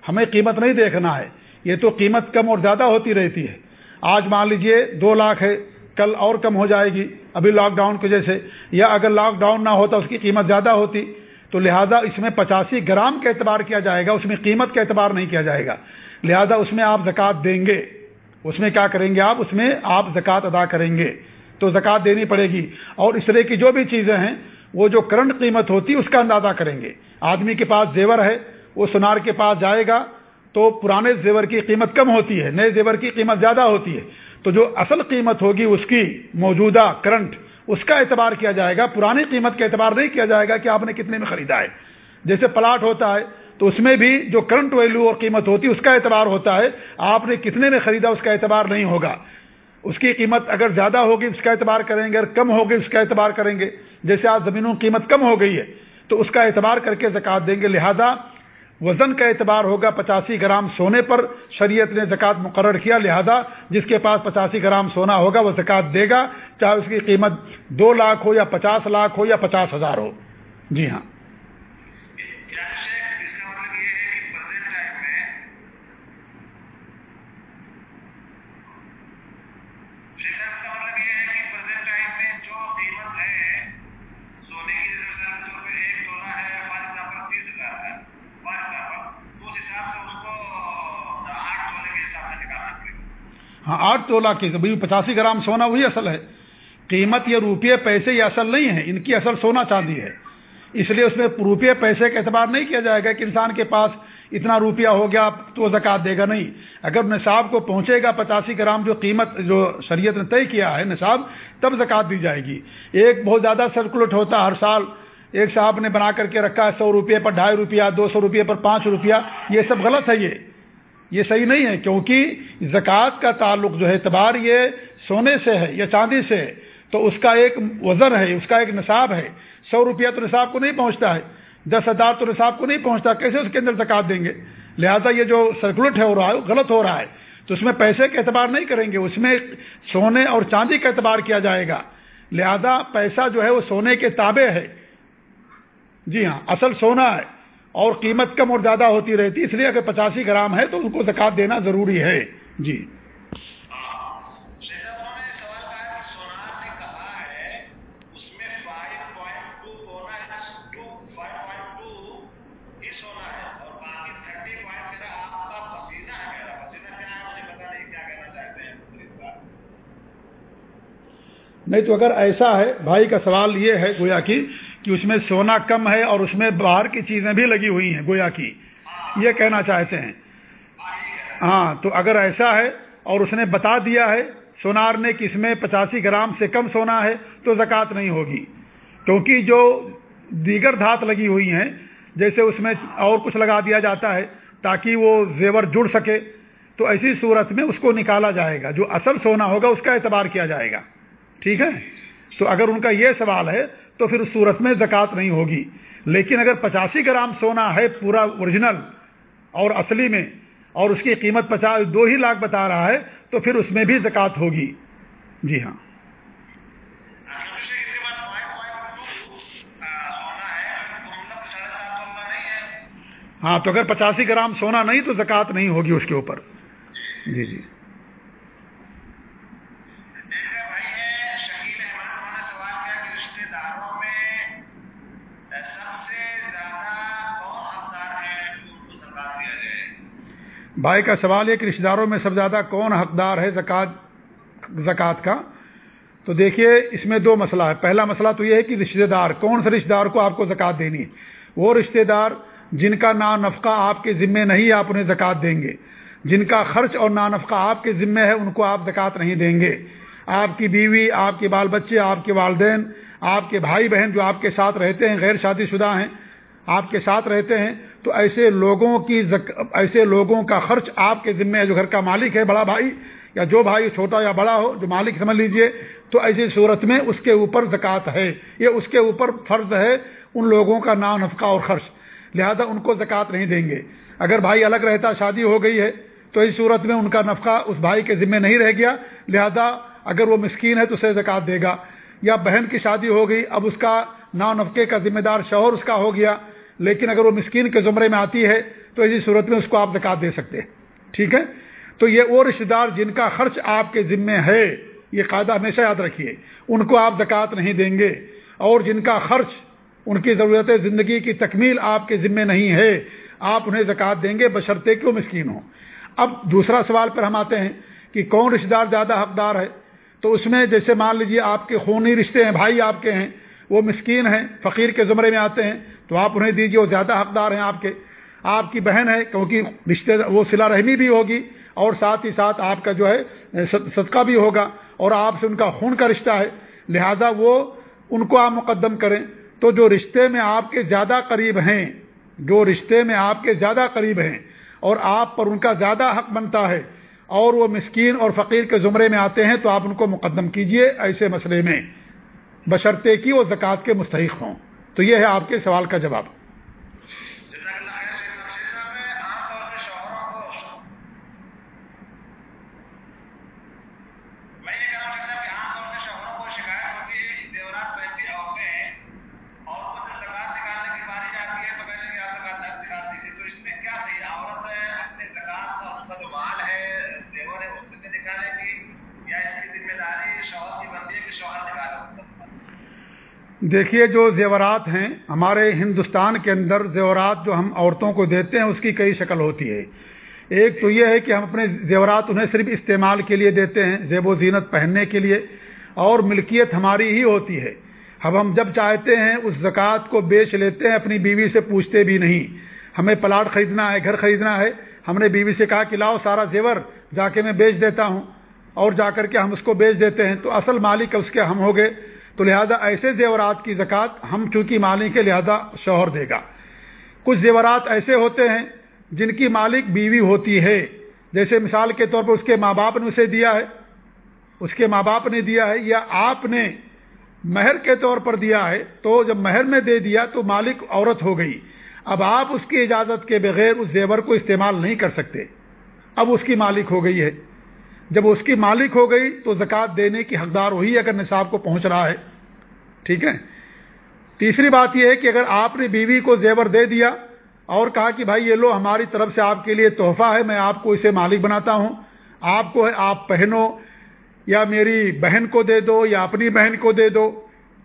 Speaker 1: ہمیں قیمت نہیں دیکھنا ہے۔ یہ تو قیمت کم اور زیادہ ہوتی رہتی ہے۔ آج مان لیجیے دو لاکھ ہے، کل اور کم ہو جائے گی، ابھی لاک ڈاؤن کی وجہ سے۔ یا اگر لاک ڈاؤن نہ ہوتا، اس کی قیمت زیادہ ہوتی، تو لہٰذا اس میں پچاسی گرام کا اعتبار کیا جائے گا، اس میں قیمت کا اعتبار نہیں کیا جائے گا۔ لہذا اس میں آپ زکوٰۃ دیں گے۔ اس میں کیا کریں گے آپ؟ اس میں آپ زکوٰۃ ادا کریں گے۔ تو زکوٰۃ دینی پڑے گی۔ اور اس طرح کی جو بھی چیزیں ہیں، وہ جو کرنٹ قیمت ہوتی ہے اس کا اندازہ کریں گے۔ آدمی کے پاس زیور ہے، وہ سونار کے پاس جائے گا تو پرانے زیور کی قیمت کم ہوتی ہے، نئے زیور کی قیمت زیادہ ہوتی ہے۔ تو جو اصل قیمت ہوگی اس کی موجودہ کرنٹ اس کا اعتبار کیا جائے گا۔ پرانی قیمت کا اعتبار نہیں کیا جائے گا کہ آپ نے کتنے میں خریدا ہے۔ جیسے پلاٹ ہوتا ہے، تو اس میں بھی جو کرنٹ ویلو اور قیمت ہوتی ہے، اس کا اعتبار ہوتا ہے۔ آپ نے کتنے میں خریدا، اس کا اعتبار نہیں ہوگا۔ اس کی قیمت اگر زیادہ ہوگی، اس کا اعتبار کریں گے۔ اگر کم ہوگی، اس کا اعتبار کریں گے۔ جیسے آج زمینوں کی قیمت کم ہو گئی ہے، تو اس کا اعتبار کر کے زکوٰۃ دیں گے۔ لہذا وزن کا اعتبار ہوگا پچاسی گرام سونے پر۔ شریعت نے زکوٰۃ مقرر کیا، لہذا جس کے پاس پچاسی گرام سونا ہوگا، وہ زکوٰۃ دے گا، چاہے اس کی قیمت دو لاکھ ہو یا پچاس لاکھ ہو یا پچاس ہزار ہو۔ جی ہاں۔ ہاں آٹھ تولہ کی پچاسی گرام سونا وہی اصل ہے۔ قیمت یہ روپیے پیسے یہ اصل نہیں ہے، ان کی اصل سونا چاندی ہے۔ اس لیے اس میں روپیے پیسے کا اعتبار نہیں کیا جائے گا کہ انسان کے پاس اتنا روپیہ ہو گیا، تو وہ زکوٰۃ دے گا نہیں۔ اگر نصاب کو پہنچے گا پچاسی گرام جو قیمت، جو شریعت نے طے کیا ہے نصاب، تب زکوٰۃ دی جائے گی۔ ایک بہت زیادہ سرکولیٹ ہوتا ہے ہر سال، ایک صاحب نے بنا کر کے رکھا ہے سو روپئے پر ڈھائی روپیہ، دو سو روپئے پر پانچ روپیہ، یہ سب غلط ہے یہ۔ یہ صحیح نہیں ہے، کیونکہ زکوٰۃ کا تعلق جو ہے اعتبار یہ سونے سے ہے یا چاندی سے ہے، تو اس کا ایک وزن ہے، اس کا ایک نصاب ہے۔ سو روپیہ تو نصاب کو نہیں پہنچتا ہے، دس ہزار تو نصاب کو نہیں پہنچتا، کیسے اس کے اندر زکوٰۃ دیں گے؟ لہٰذا یہ جو سرکولٹ ہے ہو رہا ہے غلط ہو رہا ہے۔ تو اس میں پیسے کا اعتبار نہیں کریں گے، اس میں سونے اور چاندی کا اعتبار کیا جائے گا۔ لہذا پیسہ جو ہے، وہ سونے کے تابع ہے۔ جی ہاں اصل سونا ہے۔ اور قیمت کم اور زیادہ ہوتی رہتی اس لیے اگر پچاسی گرام ہے تو ان کو زکات دینا ضروری ہے۔ جی۔ نہیں تو اگر ایسا ہے بھائی کا سوال یہ ہے گویا کی کہ اس میں سونا کم ہے اور اس میں باہر کی چیزیں بھی لگی ہوئی ہیں، گویا کی یہ کہنا چاہتے ہیں۔ ہاں تو اگر ایسا ہے اور اس نے بتا دیا ہے سونار نے کہ اس میں پچاسی گرام سے کم سونا ہے تو زکوٰۃ نہیں ہوگی۔ کیونکہ جو دیگر دھات لگی ہوئی ہیں، جیسے اس میں اور کچھ لگا دیا جاتا ہے تاکہ وہ زیور جڑ سکے، تو ایسی صورت میں اس کو نکالا جائے گا۔ جو اصل سونا ہوگا، اس کا اعتبار کیا جائے گا۔ ٹھیک ہے؟ تو اگر ان کا یہ سوال ہے تو پھر اس صورت میں زکوٰۃ نہیں ہوگی۔ لیکن اگر پچاسی گرام سونا ہے پورا اوریجنل اور اصلی میں اور اس کی قیمت پچاس، دو ہی لاکھ بتا رہا ہے، تو پھر اس میں بھی زکوٰۃ ہوگی۔ جی ہاں۔ ہاں تو اگر پچاسی گرام سونا نہیں تو زکوٰۃ نہیں ہوگی اس کے اوپر۔ جی جی۔ بھائی کا سوال ہے کہ رشتے داروں میں سب زیادہ کون حقدار ہے زکوٰۃ زکوٰۃ کا؟ تو دیکھیے، اس میں دو مسئلہ ہے۔ پہلا مسئلہ تو یہ ہے کہ رشتے دار، کون سے رشتے دار کو آپ کو زکوٰۃ دینی ہے؟ وہ رشتے دار جن کا نا نفقہ آپ کے ذمے نہیں آپ انہیں زکوٰۃ دیں گے۔ جن کا خرچ اور نا نفقہ آپ کے ذمے ہے، ان کو آپ زکوٰۃ نہیں دیں گے۔ آپ کی بیوی، آپ کے بال بچے، آپ کے والدین، آپ کے بھائی بہن جو آپ کے ساتھ رہتے ہیں، غیر شادی شدہ ہیں، آپ کے ساتھ رہتے ہیں تو ایسے لوگوں کی زک... ایسے لوگوں کا خرچ آپ کے ذمے ہے جو گھر کا مالک ہے، بڑا بھائی، یا جو بھائی چھوٹا یا بڑا ہو، جو مالک سمجھ لیجیے، تو ایسی صورت میں اس کے اوپر زکوٰۃ ہے۔ یہ اس کے اوپر فرض ہے ان لوگوں کا نام نفقہ اور خرچ۔ لہذا ان کو زکوٰۃ نہیں دیں گے۔ اگر بھائی الگ رہتا، شادی ہو گئی ہے، تو اس صورت میں ان کا نفقہ اس بھائی کے ذمے نہیں رہ گیا۔ لہذا اگر وہ مسکین ہے تو اسے زکوٰۃ دے گا۔ یا بہن کی شادی ہو گئی، اب اس کا نا نفقے کا ذمہ دار شوہر اس کا ہو گیا۔ لیکن اگر وہ مسکین کے زمرے میں آتی ہے، تو اسی صورت میں اس کو آپ زکات دے سکتے ہیں۔ ٹھیک ہے؟ تو یہ وہ رشتے دار جن کا خرچ آپ کے ذمے ہے، یہ قاعدہ ہمیشہ یاد رکھیے، ان کو آپ زکوٰۃ نہیں دیں گے۔ اور جن کا خرچ، ان کی ضرورت زندگی کی تکمیل آپ کے ذمے نہیں ہے، آپ انہیں زکوٰۃ دیں گے بشرطے کیوں مسکین ہوں۔ اب دوسرا سوال پر ہم آتے ہیں کہ کون رشتے دار زیادہ حقدار ہے؟ تو اس میں جیسے مان لیجیے آپ کے خونی رشتے ہیں، بھائی آپ کے ہیں، وہ مسکین ہیں، فقیر کے زمرے میں آتے ہیں تو آپ انہیں دیجیے وہ زیادہ حقدار ہیں آپ کے۔ آپ کی بہن ہے، کیونکہ رشتے وہ سلا رحمی بھی ہوگی اور ساتھ ہی ساتھ آپ کا جو ہے صدقہ بھی ہوگا اور آپ سے ان کا خون کا رشتہ ہے۔ لہذا وہ ان کو آپ مقدم کریں۔ تو جو رشتے میں آپ کے زیادہ قریب ہیں، جو رشتے میں آپ کے زیادہ قریب ہیں اور آپ پر ان کا زیادہ حق بنتا ہے اور وہ مسکین اور فقیر کے زمرے میں آتے ہیں، تو آپ ان کو مقدم کیجیے ایسے مسئلے میں۔ بشرطے کی وہ زکوٰۃ کے مستحق ہوں۔ تو یہ ہے آپ کے سوال کا جواب۔ دیکھیے جو زیورات ہیں، ہمارے ہندوستان کے اندر زیورات جو ہم عورتوں کو دیتے ہیں، اس کی کئی شکل ہوتی ہے۔ ایک تو یہ ہے کہ ہم اپنے زیورات انہیں صرف استعمال کے لیے دیتے ہیں، زیب و زینت پہننے کے لیے، اور ملکیت ہماری ہی ہوتی ہے۔ اب ہم جب چاہتے ہیں، اس زکوٰۃ کو بیچ لیتے ہیں، اپنی بیوی سے پوچھتے بھی نہیں۔ ہمیں پلاٹ خریدنا ہے، گھر خریدنا ہے، ہم نے بیوی سے کہا کہ لاؤ سارا زیور، جا کے میں بیچ دیتا ہوں۔ اور جا کر کے ہم اس کو بیچ دیتے ہیں۔ تو اصل مالک اس کے ہم ہو گئے۔ تو لہذا ایسے زیورات کی زکوٰۃ ہم چونکہ مالک کے لہذا شوہر دے گا۔ کچھ زیورات ایسے ہوتے ہیں جن کی مالک بیوی ہوتی ہے۔ جیسے مثال کے طور پر اس کے ماں باپ نے اسے دیا ہے۔ اس کے ماں باپ نے دیا ہے یا آپ نے مہر کے طور پر دیا ہے تو جب مہر میں دے دیا تو مالک عورت ہو گئی۔ اب آپ اس کی اجازت کے بغیر اس زیور کو استعمال نہیں کر سکتے۔ اب اس کی مالک ہو گئی ہے۔ جب اس کی مالک ہو گئی تو زکوٰۃ دینے کی حقدار وہی اگر نصاب کو پہنچ رہا ہے۔ ٹھیک ہے؟ تیسری بات یہ ہے کہ اگر آپ نے بیوی کو زیور دے دیا اور کہا کہ بھائی یہ لو، ہماری طرف سے آپ کے لیے تحفہ ہے، میں آپ کو اسے مالک بناتا ہوں۔ آپ کو آپ پہنو، یا میری بہن کو دے دو، یا اپنی بہن کو دے دو،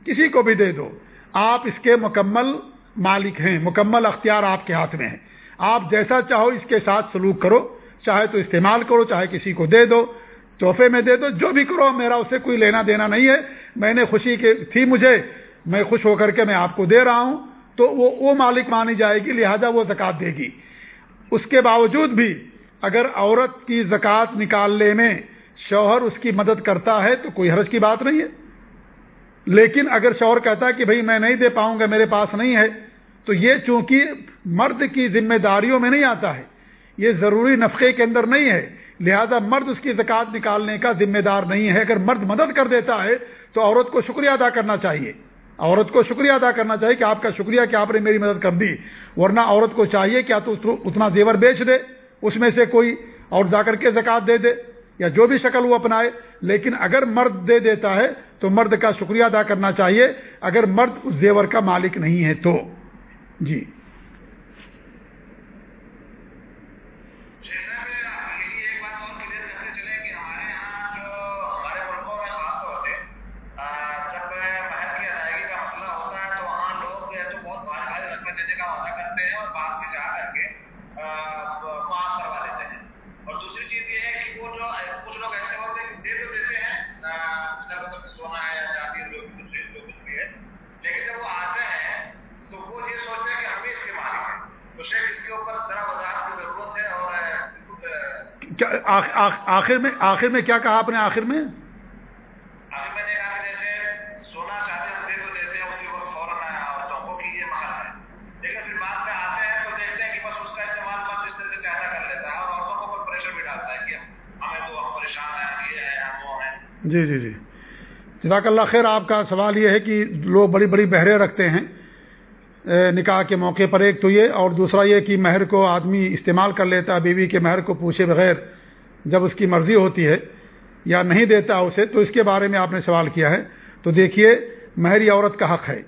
Speaker 1: کسی کو بھی دے دو۔ آپ اس کے مکمل مالک ہیں، مکمل اختیار آپ کے ہاتھ میں ہیں آپ جیسا چاہو اس کے ساتھ سلوک کرو۔ چاہے تو استعمال کرو، چاہے کسی کو دے دو، تحفے میں دے دو، جو بھی کرو، میرا اسے کوئی لینا دینا نہیں ہے۔ میں نے خوشی کے تھی مجھے، میں خوش ہو کر کے میں آپ کو دے رہا ہوں۔ تو وہ وہ مالک مانی جائے گی، لہذا وہ زکوٰۃ دے گی۔ اس کے باوجود بھی اگر عورت کی زکوٰۃ نکالنے میں شوہر اس کی مدد کرتا ہے، تو کوئی حرج کی بات نہیں ہے۔ لیکن اگر شوہر کہتا ہے کہ بھائی میں نہیں دے پاؤں گا، میرے پاس نہیں ہے، تو یہ چونکہ مرد کی ذمہ داریوں میں نہیں آتا ہے۔ یہ ضروری نفقے کے اندر نہیں ہے۔ لہذا مرد اس کی زکوٰۃ نکالنے کا ذمہ دار نہیں ہے۔ اگر مرد مدد کر دیتا ہے تو عورت کو شکریہ ادا کرنا چاہیے۔ عورت کو شکریہ ادا کرنا چاہیے کہ آپ کا شکریہ کہ آپ نے میری مدد کر دی۔ ورنہ عورت کو چاہیے کہ تو اتنا زیور بیچ دے، اس میں سے کوئی اور جا کر کے زکوٰۃ دے دے یا جو بھی شکل وہ اپنائے۔ لیکن اگر مرد دے دیتا ہے تو مرد کا شکریہ ادا کرنا چاہیے۔ اگر مرد اس زیور کا مالک نہیں ہے تو۔ جی۔ آخر میں آخر میں کیا کہا آپ نے آخر میں؟ جی جی جی۔ جزاک اللہ خیر آپ کا سوال یہ ہے کہ لوگ بڑی بڑی بہرے رکھتے ہیں۔ نکاح کے موقع پر ایک تو یہ، اور دوسرا یہ کہ مہر کو آدمی استعمال کر لیتا ہے، بیوی کے مہر کو پوچھے بغیر جب اس کی مرضی ہوتی ہے یا نہیں دیتا اسے، تو اس کے بارے میں آپ نے سوال کیا ہے۔ تو دیکھیے، مہر یہ عورت کا حق ہے۔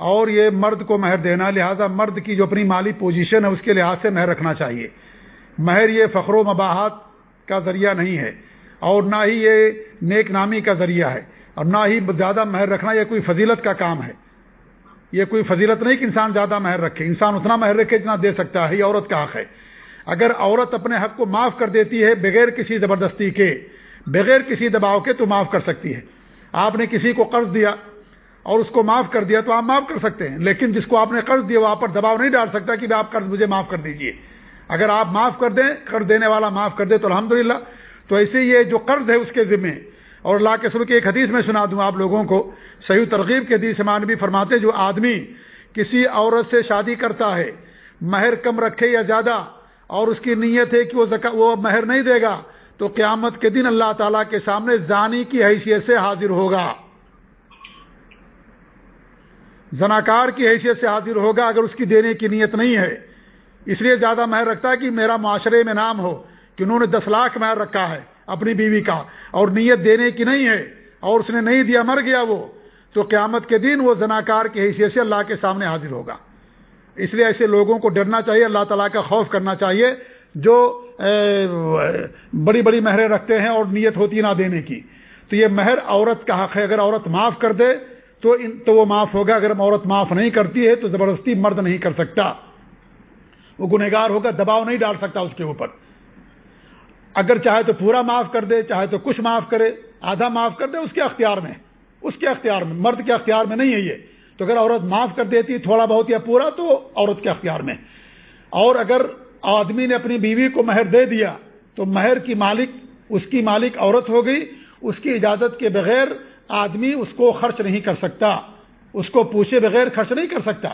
Speaker 1: اور یہ مرد کو مہر دینا، لہذا مرد کی جو اپنی مالی پوزیشن ہے، اس کے لحاظ سے مہر رکھنا چاہیے۔ مہر یہ فخر و مباحت کا ذریعہ نہیں ہے، اور نہ ہی یہ نیک نامی کا ذریعہ ہے، اور نہ ہی زیادہ مہر رکھنا یہ کوئی فضیلت کا کام ہے۔ یہ کوئی فضیلت نہیں کہ انسان زیادہ مہر رکھے۔ انسان اتنا مہر رکھے جتنا دے سکتا ہے، یہ عورت کا حق ہے۔ اگر عورت اپنے حق کو معاف کر دیتی ہے بغیر کسی زبردستی کے، بغیر کسی دباؤ کے، تو معاف کر سکتی ہے۔ آپ نے کسی کو قرض دیا اور اس کو معاف کر دیا تو آپ معاف کر سکتے ہیں، لیکن جس کو آپ نے قرض دیا وہ آپ پر دباؤ نہیں ڈال سکتا کہ آپ قرض مجھے معاف کر دیجیے اگر آپ معاف کر دیں، قرض دینے والا معاف کر دے تو الحمد تو ایسے یہ جو قرض ہے اس کے ذمے۔ اور اللہ کے سر کی ایک حدیث میں سنا دوں آپ لوگوں کو۔ صحیح ترغیب کے حدیث مانوی فرماتے جو آدمی کسی عورت سے شادی کرتا ہے، مہر کم رکھے یا زیادہ، اور اس کی نیت ہے کہ وہ وہ مہر نہیں دے گا، تو قیامت کے دن اللہ تعالیٰ کے سامنے زانی کی حیثیت سے حاضر ہوگا۔ زناکار کی حیثیت سے حاضر ہوگا اگر اس کی دینے کی نیت نہیں ہے۔ اس لیے زیادہ مہر رکھتا ہے کہ میرا معاشرے میں نام ہو، کہ انہوں نے دس لاکھ مہر رکھا ہے۔ اپنی بیوی کا اور نیت دینے کی نہیں ہے اور اس نے نہیں دیا مر گیا وہ، تو قیامت کے دن وہ زناکار کی حیثیت سے اللہ کے سامنے حاضر ہوگا۔ اس لیے ایسے لوگوں کو ڈرنا چاہیے، اللہ تعالیٰ کا خوف کرنا چاہیے، جو بڑی بڑی مہریں رکھتے ہیں اور نیت ہوتی نہ دینے کی۔ تو یہ مہر عورت کا حق ہے، اگر عورت معاف کر دے تو تو وہ معاف ہوگا، اگر عورت معاف نہیں کرتی ہے تو زبردستی مرد نہیں کر سکتا۔ وہ گنہگار ہوگا، دباؤ نہیں ڈال سکتا اس کے اوپر۔ اگر چاہے تو پورا معاف کر دے، چاہے تو کچھ معاف کرے، آدھا معاف کر دے، اس کے اختیار میں، اس کے اختیار میں، مرد کے اختیار میں نہیں ہے یہ۔ تو اگر عورت معاف کر دیتی، تھوڑا بہت یا پورا، تو عورت کے اختیار میں۔ اور اگر آدمی نے اپنی بیوی کو مہر دے دیا، تو مہر کی مالک، اس کی مالک عورت ہو گئی، اس کی اجازت کے بغیر آدمی اس کو خرچ نہیں کر سکتا، اس کو پوچھے بغیر خرچ نہیں کر سکتا۔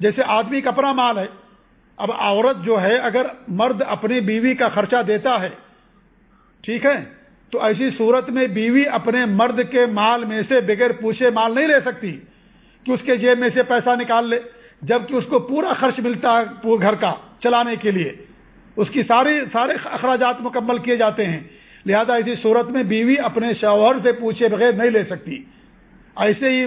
Speaker 1: جیسے آدمی کا اپنا مال ہے، اب عورت جو ہے، اگر مرد اپنی بیوی کا خرچہ دیتا ہے ٹھیک ہے؟ تو ایسی صورت میں بیوی اپنے مرد کے مال میں سے بغیر پوچھے مال نہیں لے سکتی کہ اس کے جیب میں سے پیسہ نکال لے، جبکہ اس کو پورا خرچ ملتا ہے گھر کا چلانے کے لیے۔ اس کی ساری، سارے اخراجات مکمل کیے جاتے ہیں۔ لہذا اسی صورت میں بیوی اپنے شوہر سے پوچھے بغیر نہیں لے سکتی۔ ایسے ہی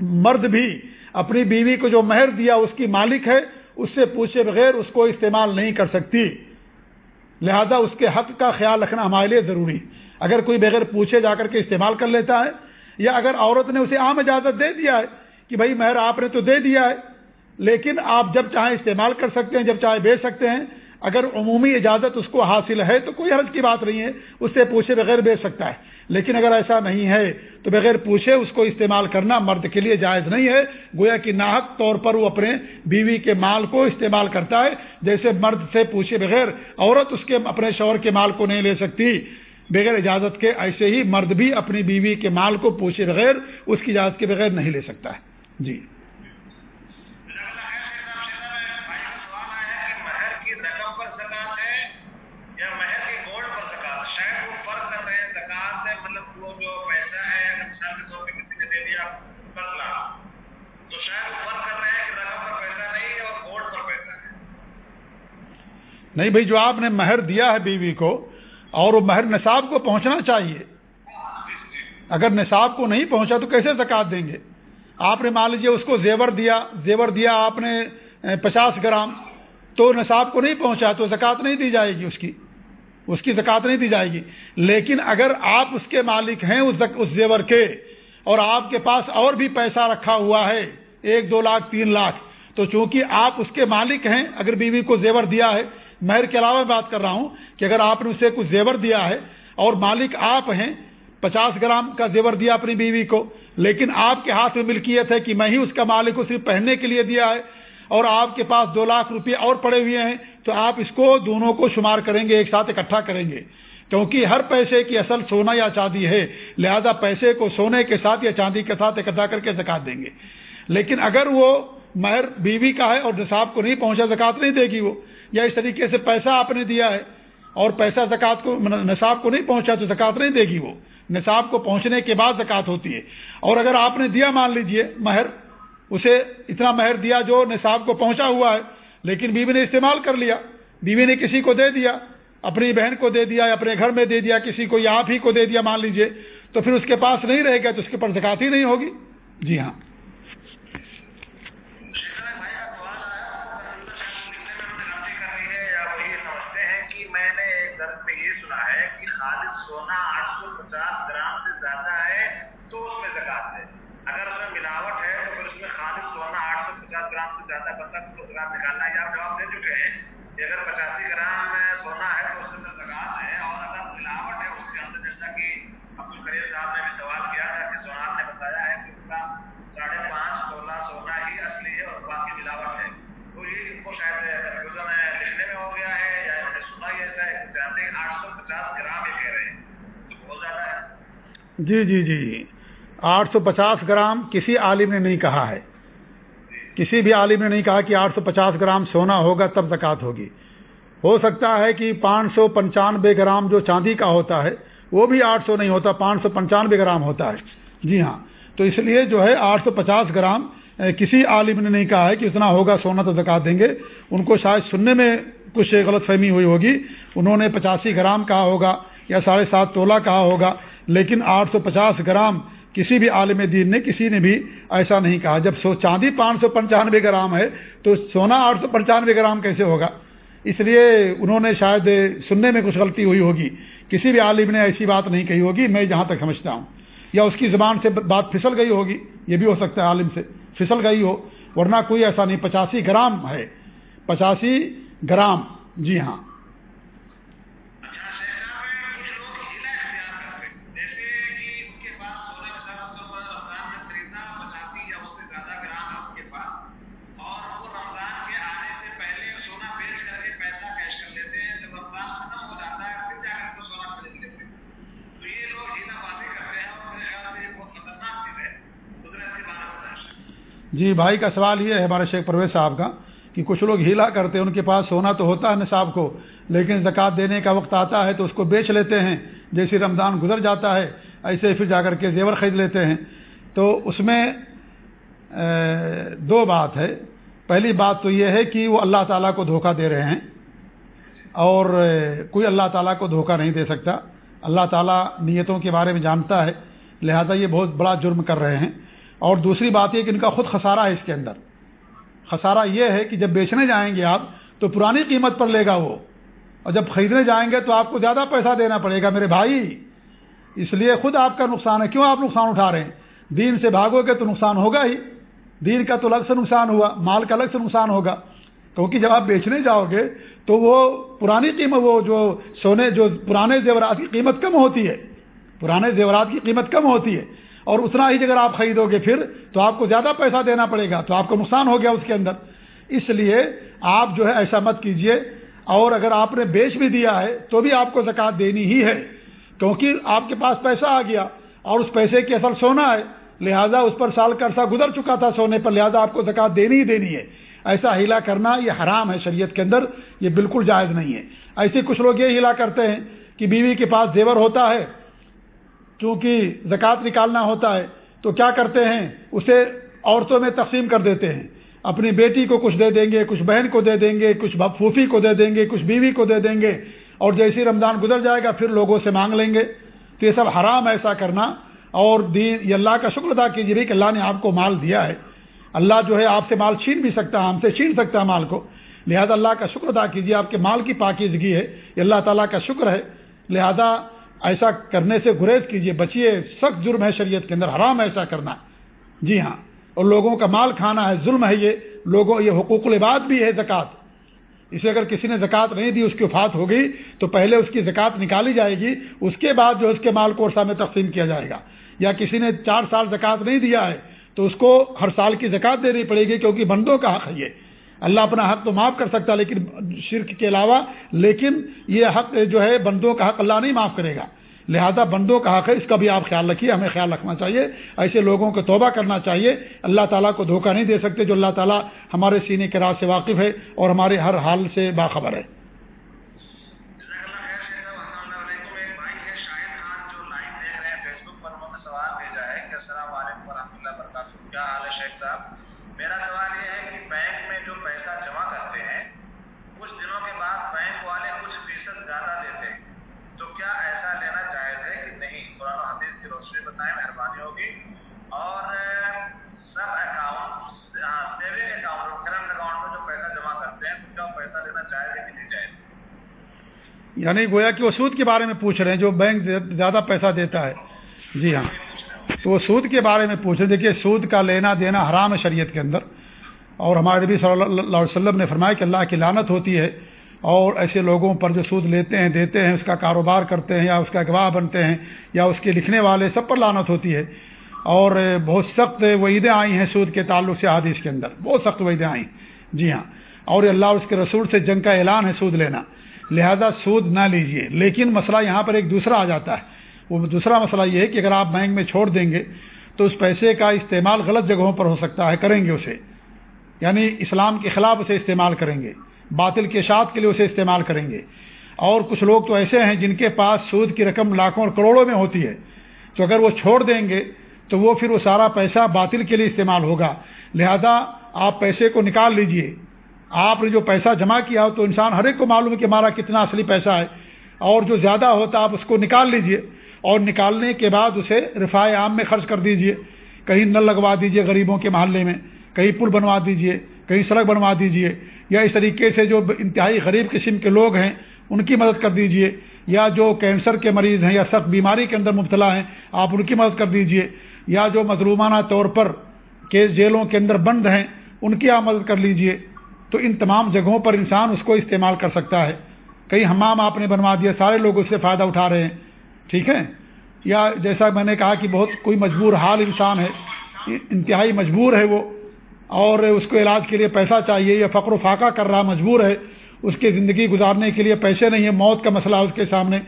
Speaker 1: مرد بھی اپنی بیوی کو جو مہر دیا اس کی مالک ہے، اس سے پوچھے بغیر اس کو استعمال نہیں کر سکتی۔ لہذا اس کے حق کا خیال رکھنا ہمارے لیے ضروری ہے۔ اگر کوئی بغیر پوچھے جا کر کے استعمال کر لیتا ہے، یا اگر عورت نے اسے عام اجازت دے دیا ہے کہ بھائی مہر آپ نے تو دے دیا ہے، لیکن آپ جب چاہیں استعمال کر سکتے ہیں، جب چاہے بیچ سکتے ہیں، اگر عمومی اجازت اس کو حاصل ہے تو کوئی حرج کی بات نہیں ہے، اس سے پوچھے بغیر بیچ سکتا ہے۔ لیکن اگر ایسا نہیں ہے تو بغیر پوچھے اس کو استعمال کرنا مرد کے لیے جائز نہیں ہے۔ گویا کہ ناحق طور پر وہ اپنے بیوی کے مال کو استعمال کرتا ہے۔ جیسے مرد سے پوچھے بغیر عورت اس کے اپنے شوہر کے مال کو نہیں لے سکتی۔ بغیر اجازت کے ایسے ہی مرد بھی اپنی بیوی کے مال کو پوچھے بغیر اس کی اجازت کے بغیر نہیں لے سکتا۔ ہے جی۔ نہیں بھائی، جو آپ نے مہر دیا ہے بیوی کو اور وہ مہر نصاب کو پہنچنا چاہیے۔ اگر نصاب کو نہیں پہنچا تو کیسے زکات دیں گے؟ آپ نے مان لیجیے اس کو زیور دیا زیور دیا آپ نے پچاس گرام، تو نصاب کو نہیں پہنچا تو زکات نہیں دی جائے گی اس کی۔ اس کی زکات نہیں دی جائے گی۔ لیکن اگر آپ اس کے مالک ہیں اس زیور کے اور آپ کے پاس اور بھی پیسہ رکھا ہوا ہے، ایک دو لاکھ، تین لاکھ، تو چونکہ آپ اس کے مالک ہیں، اگر بیوی کو زیور دیا ہے مہر کے علاوہ میں بات کر رہا ہوں کہ اگر آپ نے اسے کچھ زیور دیا ہے اور مالک آپ ہیں، پچاس گرام کا زیور دیا اپنی بیوی کو، لیکن آپ کے ہاتھ میں ملکیت ہے کہ میں ہی اس کا مالک کو صرف پہننے کے لیے دیا ہے اور آپ کے پاس دو لاکھ روپے اور پڑے ہوئے ہیں، تو آپ اس کو دونوں کو شمار کریں گے، ایک ساتھ اکٹھا کریں گے۔ کیونکہ ہر پیسے کی اصل سونا یا چاندی ہے، لہذا پیسے کو سونے کے ساتھ یا چاندی کے ساتھ اکٹھا کر کے زکات دیں گے۔ لیکن اگر وہ مہر بیوی کا ہے اور نصاب کو نہیں پہنچا، زکات نہیں دے گی وہ یا اس طریقے سے پیسہ آپ نے دیا ہے اور پیسہ زکوٰۃ کو مطلب نصاب کو نہیں پہنچا تو زکوٰۃ نہیں دے گی وہ۔ نصاب کو پہنچنے کے بعد زکوٰۃ ہوتی ہے۔ اور اگر آپ نے دیا مان لیجیے مہر، اسے اتنا مہر دیا جو نصاب کو پہنچا ہوا ہے، لیکن بیوی نے استعمال کر لیا، بیوی نے کسی کو دے دیا، اپنی بہن کو دے دیا اپنے گھر میں دے دیا، کسی کو یا آپ ہی کو دے دیا مان لیجیے، تو پھر اس کے پاس نہیں رہے گا تو اس کے اوپر زکات ہی نہیں ہوگی۔ جی ہاں۔
Speaker 2: خالص سونا آٹھ سو پچاس گرام سے زیادہ ہے تو اس میں زکات ہے۔ اگر اس میں ملاوٹ ہے تو پھر اس میں خالص سونا آٹھ سو پچاس گرام سے زیادہ بندہ کو زکات نکالنا ہے۔ آپ جواب دے چکے ہیں اگر پچاسی گرام
Speaker 1: جی،, جی جی جی آٹھ سو پچاس گرام کسی عالم نے نہیں کہا ہے۔ کسی بھی عالم نے نہیں کہا کہ آٹھ سو پچاس گرام سونا ہوگا تب زکوٰۃ ہوگی۔ ہو سکتا ہے کہ پانچ سو پنچانوے گرام جو چاندی کا ہوتا ہے، وہ بھی آٹھ سو نہیں ہوتا، پانچ سو پنچانوے گرام ہوتا ہے۔ جی ہاں۔ تو اس لیے جو ہے آٹھ سو پچاس گرام کسی عالم نے نہیں کہا ہے کہ اتنا ہوگا، سونا تو زکات دیں گے۔ ان کو شاید سننے میں کچھ غلط فہمی ہوئی ہوگی۔ انہوں نے پچاسی گرام کہا ہوگا یا ساڑھے سات تولہ کہا ہوگا۔ لیکن آٹھ سو پچاس گرام کسی بھی عالم دین نے کسی نے بھی ایسا نہیں کہا۔ جب سو چاندی پانچ سو پنچانوے گرام ہے تو سونا آٹھ سو پنچانوے گرام کیسے ہوگا؟ اس لیے انہوں نے شاید سننے میں کچھ غلطی ہوئی ہوگی۔ کسی بھی عالم نے ایسی بات نہیں کہی ہوگی، میں جہاں تک سمجھتا ہوں۔ یا اس کی زبان سے بات پھسل گئی ہوگی، یہ بھی ہو سکتا ہے عالم سے پھسل گئی ہو، ورنہ کوئی ایسا نہیں۔ پچاسی گرام ہے۔ پچاسی گرام۔ جی ہاں۔ جی بھائی کا سوال یہ ہے ہمارے شیخ پرویز صاحب کا کہ کچھ لوگ ہیلا کرتے ہیں، ان کے پاس سونا تو ہوتا ہے نصاب کو، لیکن زکوٰۃ دینے کا وقت آتا ہے تو اس کو بیچ لیتے ہیں، جیسے رمضان گزر جاتا ہے، ایسے پھر جا کر کے زیور خرید لیتے ہیں۔ تو اس میں دو بات ہے۔ پہلی بات تو یہ ہے کہ وہ اللہ تعالیٰ کو دھوکہ دے رہے ہیں اور کوئی اللہ تعالیٰ کو دھوکہ نہیں دے سکتا۔ اللہ تعالیٰ نیتوں کے بارے میں جانتا ہے، لہذا یہ بہت بڑا جرم کر رہے ہیں۔ اور دوسری بات یہ کہ ان کا خود خسارہ ہے اس کے اندر۔ خسارہ یہ ہے کہ جب بیچنے جائیں گے آپ، تو پرانی قیمت پر لے گا وہ۔ اور جب خریدنے جائیں گے تو آپ کو زیادہ پیسہ دینا پڑے گا، میرے بھائی۔ اس لیے خود آپ کا نقصان ہے۔ کیوں آپ نقصان اٹھا رہے ہیں؟ دین سے بھاگو گے تو نقصان ہوگا ہی۔ دین کا تو الگ سے نقصان ہوا، مال کا الگ سے نقصان ہوگا۔ کیونکہ جب آپ بیچنے جاؤ گے تو وہ پرانی قیمت، وہ جو سونے، جو پرانے زیورات کی قیمت کم ہوتی ہے۔ پرانے زیورات کی قیمت کم ہوتی ہے۔ اور اتنا ہی اگر آپ خریدو گے پھر تو آپ کو زیادہ پیسہ دینا پڑے گا تو آپ کو نقصان ہو گیا اس کے اندر۔ اس لیے آپ جو ہے ایسا مت کیجیے۔ اور اگر آپ نے بیچ بھی دیا ہے تو بھی آپ کو زکوٰۃ دینی ہی ہے، کیونکہ آپ کے پاس پیسہ آ گیا اور اس پیسے کی اصل سونا ہے۔ لہٰذا اس پر سال کا عرصہ گزر چکا تھا سونے پر، لہٰذا آپ کو زکوٰۃ دینی ہی دینی ہے۔ ایسا ہیلا کرنا یہ حرام ہے شریعت کے اندر، یہ بالکل جائز نہیں ہے۔ ایسے کچھ لوگ یہ ہیلا کرتے ہیں کہ بیوی کے پاس زیور ہوتا ہے چونکہ زکوٰۃ نکالنا ہوتا ہے، تو کیا کرتے ہیں؟ اسے عورتوں میں تقسیم کر دیتے ہیں۔ اپنی بیٹی کو کچھ دے دیں گے، کچھ بہن کو دے دیں گے، کچھ پھوپھی کو دے دیں گے، کچھ بیوی کو دے دیں گے۔ اور جیسی رمضان گزر جائے گا، پھر لوگوں سے مانگ لیں گے۔ تو یہ سب حرام ایسا کرنا۔ اور دین، یہ اللہ کا شکر ادا کیجیے کہ اللہ نے آپ کو مال دیا ہے۔ اللہ جو ہے آپ سے مال چھین بھی سکتا ہے، ہم سے چھین سکتا ہے مال کو۔ لہذا اللہ کا شکر ادا کیجیے، آپ کے مال کی پاکیزگی ہے۔ یہ اللہ تعالیٰ کا شکر ہے۔ لہذا ایسا کرنے سے گریز کیجیے بچیے سخت جرم ہے شریعت کے اندر، حرام ایسا کرنا۔ جی ہاں اور لوگوں کا مال کھانا ہے، ظلم ہے یہ۔ لوگوں، یہ حقوق العباد بھی ہے زکوٰۃ اسے اگر کسی نے زکوٰۃ نہیں دی، اس کی وفات ہو گئی تو پہلے اس کی زکوٰۃ نکالی جائے گی۔ اس کے بعد جو اس کے مال کو عرصہ میں تقسیم کیا جائے گا۔ یا کسی نے چار سال زکوٰۃ نہیں دیا ہے، تو اس کو ہر سال کی زکوٰۃ دینی پڑے گی، کیونکہ بندوں کا حق ہے یہ۔ اللہ اپنا حق تو معاف کر سکتا لیکن شرک کے علاوہ، لیکن یہ حق جو ہے، بندوں کا حق اللہ نہیں معاف کرے گا۔ لہذا بندوں کا حق ہے، اس کا بھی آپ خیال رکھیے، ہمیں خیال رکھنا چاہیے۔ ایسے لوگوں کو توبہ کرنا چاہیے۔ اللہ تعالیٰ کو دھوکہ نہیں دے سکتے جو اللہ تعالیٰ ہمارے سینے کے راز سے واقف ہے اور ہمارے ہر حال سے باخبر ہے۔
Speaker 3: پیسہ لینا جائز ہے کہ نہیں جائز
Speaker 1: یعنی گویا کہ وہ سود کے بارے میں پوچھ رہے ہیں جو بینک زیادہ پیسہ دیتا ہے۔ جی ہاں۔ تو وہ سود کے بارے میں پوچھے دیکھیے، سود کا لینا دینا حرام ہے شریعت کے اندر۔ اور ہمارے نبی صلی اللہ علیہ وسلم نے فرمایا کہ اللہ کی لانت ہوتی ہے۔ اور ایسے لوگوں پر جو سود لیتے ہیں، دیتے ہیں، اس کا کاروبار کرتے ہیں یا اس کا گواہ بنتے ہیں یا اس کے لکھنے والے، سب پر لانت ہوتی ہے۔ اور بہت سخت وعیدیں آئی ہیں سود کے تعلق سے حادث کے اندر۔ بہت سخت وعیدیں آئیں جی ہاں۔ اور اللہ اور اس کے رسول سے جنگ کا اعلان ہے سود لینا۔ لہذا سود نہ لیجیے۔ لیکن مسئلہ یہاں پر ایک دوسرا آ جاتا ہے۔ وہ دوسرا مسئلہ یہ ہے کہ اگر آپ بینک میں چھوڑ دیں گے تو اس پیسے کا استعمال غلط جگہوں پر ہو سکتا ہے، کریں گے اسے۔ یعنی اسلام کے خلاف اسے استعمال کریں گے۔ باطل کے شاعت کے لیے اسے استعمال کریں گے۔ اور کچھ لوگ تو ایسے ہیں جن کے پاس سود کی رقم لاکھوں اور کروڑوں میں ہوتی ہے۔ تو اگر وہ چھوڑ دیں گے تو وہ پھر وہ سارا پیسہ باطل کے لیے استعمال ہوگا۔ لہذا آپ پیسے کو نکال لیجیے۔ آپ نے جو پیسہ جمع کیا ہو تو انسان ہر ایک کو معلوم ہے کہ ہمارا کتنا اصلی پیسہ ہے اور جو زیادہ ہوتا آپ اس کو نکال لیجیے اور نکالنے کے بعد اسے رفاع عام میں خرچ کر دیجیے کہیں نل لگوا دیجیے غریبوں کے محلے میں، کہیں پل بنوا دیجیے، کہیں سڑک بنوا دیجیے یا اس طریقے سے جو انتہائی غریب قسم کے لوگ ہیں ان کی مدد کر دیجیے یا جو کینسر کے مریض ہیں یا سخت بیماری کے اندر مبتلا ہیں آپ ان کی مدد کر دیجیے یا جو مظلومانہ طور پر کیس جیلوں کے اندر بند ہیں ان کی آپ مدد کر لیجیے۔ تو ان تمام جگہوں پر انسان اس کو استعمال کر سکتا ہے۔ کئی حمام آپ نے بنوا دیا، سارے لوگ اس سے فائدہ اٹھا رہے ہیں۔ ٹھیک ہے؟ یا جیسا میں نے کہا کہ بہت کوئی مجبور حال انسان ہے، انتہائی مجبور ہے وہ، اور اس کو علاج کے لیے پیسہ چاہیے یا فقر و فاقہ کر رہا مجبور ہے، اس کی زندگی گزارنے کے لیے پیسے نہیں ہے موت کا مسئلہ اس کے سامنے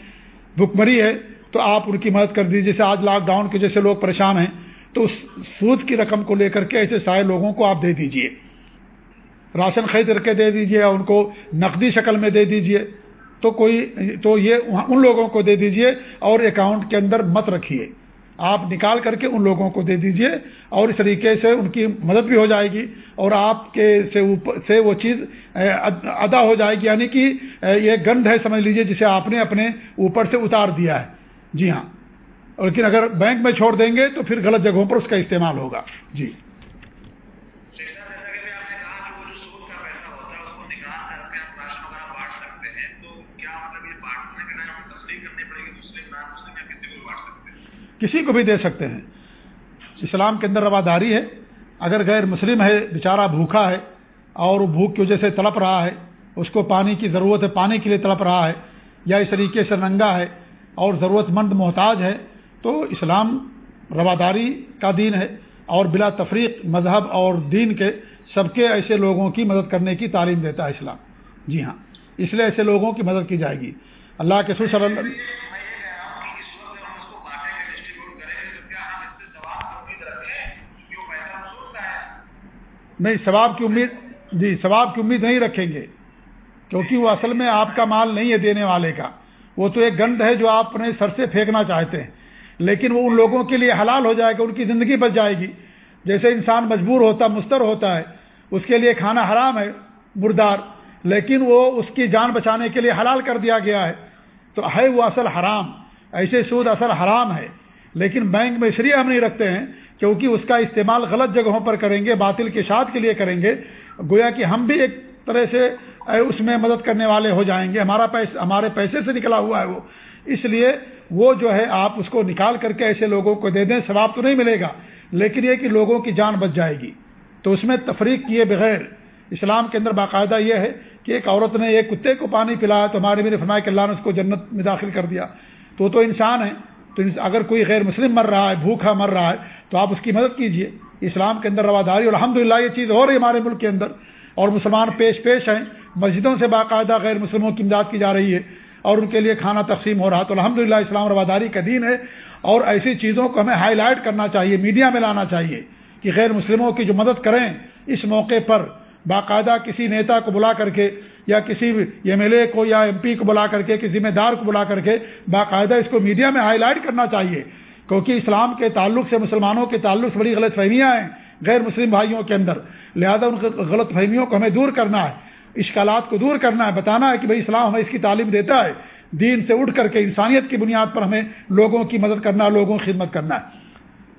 Speaker 1: بھکمری ہے۔ تو آپ ان کی مدد کر دیجیے جیسے آج لاک ڈاؤن کے جیسے لوگ پریشان ہیں، تو اس سود کی رقم کو لے کر کے ایسے سارے لوگوں کو آپ دے دیجیے۔ راشن خرید کر کے دے دیجیے ان کو نقدی شکل میں دے دیجیے، تو کوئی، تو یہ ان لوگوں کو دے دیجیے اور اکاؤنٹ کے اندر مت رکھیے۔ آپ نکال کر کے ان لوگوں کو دے دیجیے اور اس طریقے سے ان کی مدد بھی ہو جائے گی اور آپ کے سے سے وہ چیز ادا ہو جائے گی۔ یعنی کہ یہ گند ہے، سمجھ لیجیے، جسے آپ نے اپنے اوپر سے اتار دیا ہے۔ جی ہاں۔ لیکن اگر بینک میں چھوڑ دیں گے تو پھر غلط جگہوں پر اس کا استعمال ہوگا۔ جی۔ کسی کو بھی دے سکتے ہیں۔ اسلام کے اندر رواداری ہے۔ اگر غیر مسلم ہے، بیچارہ بھوکھا ہے اور وہ بھوک کی وجہ سے تڑپ رہا ہے، اس کو پانی کی ضرورت ہے، پانی کے لیے تڑپ رہا ہے یا اس طریقے سے ننگا ہے اور ضرورت مند محتاج ہے، تو اسلام رواداری کا دین ہے اور بلا تفریق مذہب اور دین کے سب کے ایسے لوگوں کی مدد کرنے کی تعلیم دیتا ہے اسلام۔ جی ہاں اس لیے ایسے لوگوں کی مدد کی جائے گی۔ اللہ کے صلی اللہ نہیں، ثواب کی امید جی ثواب کی امید نہیں رکھیں گے۔ کیونکہ وہ اصل میں آپ کا مال نہیں ہے دینے والے کا۔ وہ تو ایک گند ہے جو آپ اپنے سر سے پھینکنا چاہتے ہیں۔ لیکن وہ ان لوگوں کے لیے حلال ہو جائے گا، ان کی زندگی بچ جائے گی۔ جیسے انسان مجبور ہوتا، مستر ہوتا ہے، اس کے لیے کھانا حرام ہے، مردار۔ لیکن وہ اس کی جان بچانے کے لیے حلال کر دیا گیا ہے۔ تو ہے وہ اصل حرام، ایسے سود اصل حرام ہے۔ لیکن بینک میں اس لیے ہم نہیں رکھتے ہیں۔ کیونکہ اس کا استعمال غلط جگہوں پر کریں گے، باطل کے شاد کے لیے کریں گے، گویا کہ ہم بھی ایک طرح سے اس میں مدد کرنے والے ہو جائیں گے۔ ہمارا پیسے ہمارے پیسے سے نکلا ہوا ہے وہ۔ اس لیے وہ جو ہے، آپ اس کو نکال کر کے ایسے لوگوں کو دے دیں، ثواب تو نہیں ملے گا، لیکن یہ کہ لوگوں کی جان بچ جائے گی۔ تو اس میں تفریق کیے بغیر، اسلام کے اندر باقاعدہ یہ ہے کہ ایک عورت نے ایک کتے کو پانی پلایا تو ہمارے میرے فرمایا کہ اللہ نے اس کو جنت میں داخل کر دیا۔ تو تو انسان ہے۔ تو اگر کوئی غیر مسلم مر رہا ہے، بھوکھا مر رہا ہے، تو آپ اس کی مدد کیجیے۔ اسلام کے اندر رواداری اور الحمد یہ چیز ہو رہی ہے ہمارے ملک کے اندر۔ اور مسلمان پیش پیش ہیں، مسجدوں سے باقاعدہ غیر مسلموں کی امداد کی جا رہی ہے، اور ان کے لیے کھانا تقسیم ہو رہا تو الحمد اسلام رواداری کا دین ہے۔ اور ایسی چیزوں کو ہمیں ہائی لائٹ کرنا چاہیے، میڈیا میں لانا چاہیے کہ غیر مسلموں کی جو مدد کریں، اس موقع پر باقاعدہ کسی نیتا کو بلا کر کے یا کسی ایم ایل اے کو یا ایم پی کو بلا کر کے، کسی ذمہ دار کو بلا کر کے باقاعدہ اس کو میڈیا میں ہائی لائٹ کرنا چاہیے۔ کیونکہ اسلام کے تعلق سے مسلمانوں کے تعلق سے بڑی غلط فہمیاں ہیں غیر مسلم بھائیوں کے اندر۔ لہذا ان غلط فہمیوں کو ہمیں دور کرنا ہے، اشکالات کو دور کرنا ہے، بتانا ہے کہ بھائی اسلام ہمیں اس کی تعلیم دیتا ہے۔ دین سے اٹھ کر کے، انسانیت کی بنیاد پر ہمیں لوگوں کی مدد کرنا، لوگوں کی خدمت کرنا ہے۔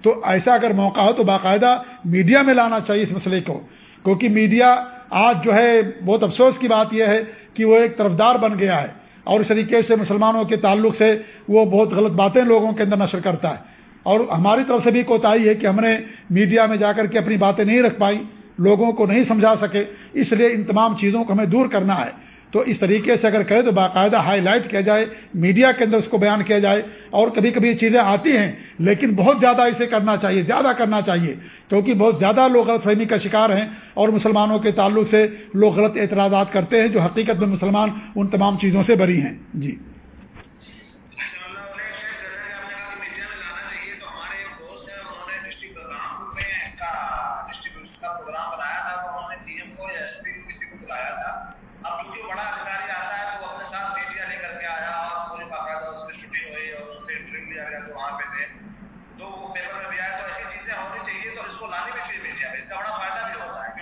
Speaker 1: تو ایسا اگر موقع ہو تو باقاعدہ میڈیا میں لانا چاہیے اس مسئلے کو۔ کیونکہ میڈیا آج جو ہے بہت افسوس کی بات یہ ہے کہ وہ ایک طرفدار بن گیا ہے اور اس طریقے سے مسلمانوں کے تعلق سے وہ بہت غلط باتیں لوگوں کے اندر نشر کرتا ہے۔ اور ہماری طرف سے بھی کوتاہی ہے کہ ہم نے میڈیا میں جا کر کے اپنی باتیں نہیں رکھ پائی، لوگوں کو نہیں سمجھا سکے، اس لیے ان تمام چیزوں کو ہمیں دور کرنا ہے۔ تو اس طریقے سے اگر کرے تو باقاعدہ ہائی لائٹ کیا جائے میڈیا کے اندر اس کو بیان کیا جائے اور کبھی کبھی یہ چیزیں آتی ہیں، لیکن بہت زیادہ اسے کرنا چاہیے، زیادہ کرنا چاہیے، کیونکہ بہت زیادہ لوگ غلط فہمی کا شکار ہیں اور مسلمانوں کے تعلق سے لوگ غلط اعتراضات کرتے ہیں جو حقیقت میں مسلمان ان تمام چیزوں سے بری ہیں۔ جی۔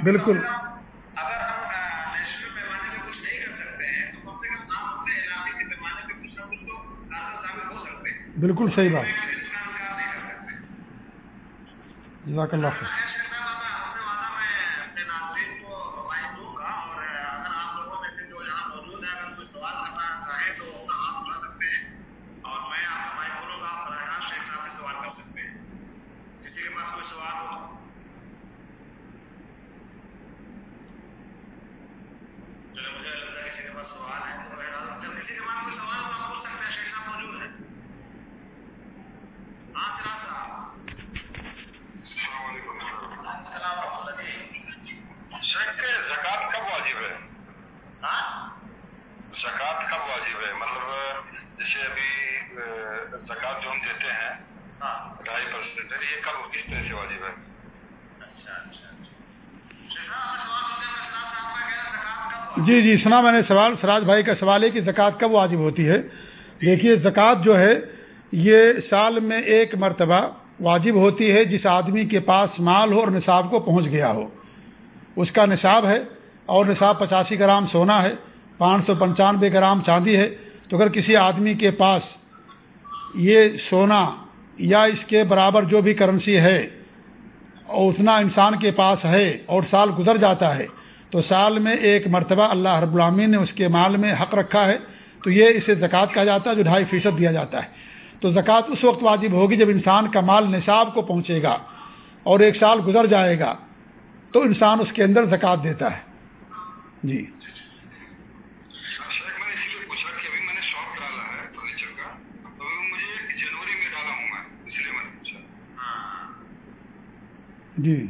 Speaker 1: بالکل۔ بالکل صحیح بات۔ جزاک اللہ خیر۔ جی جی سنا میں نے سوال، سراج بھائی کا سوال ہے کہ زکوٰۃ کب واجب ہوتی ہے؟ دیکھیے، زکوٰۃ جو ہے، یہ سال میں ایک مرتبہ واجب ہوتی ہے جس آدمی کے پاس مال ہو اور نصاب کو پہنچ گیا ہو۔ اس کا نصاب ہے اور نصاب پچاسی گرام سونا ہے، پانچ سو پنچانوے گرام چاندی ہے۔ تو اگر کسی آدمی کے پاس یہ سونا یا اس کے برابر جو بھی کرنسی ہے، اور اتنا انسان کے پاس ہے اور سال گزر جاتا ہے تو سال میں ایک مرتبہ اللہ رب العامین نے اس کے مال میں حق رکھا ہے تو یہ اسے زکوٰۃ کہا جاتا ہے جو ڈھائی فیصد دیا جاتا ہے۔ تو زکوٰۃ اس وقت واجب ہوگی جب انسان کا مال نصاب کو پہنچے گا اور ایک سال گزر جائے گا تو انسان اس کے اندر زکوٰۃ دیتا ہے۔ جی۔ جی۔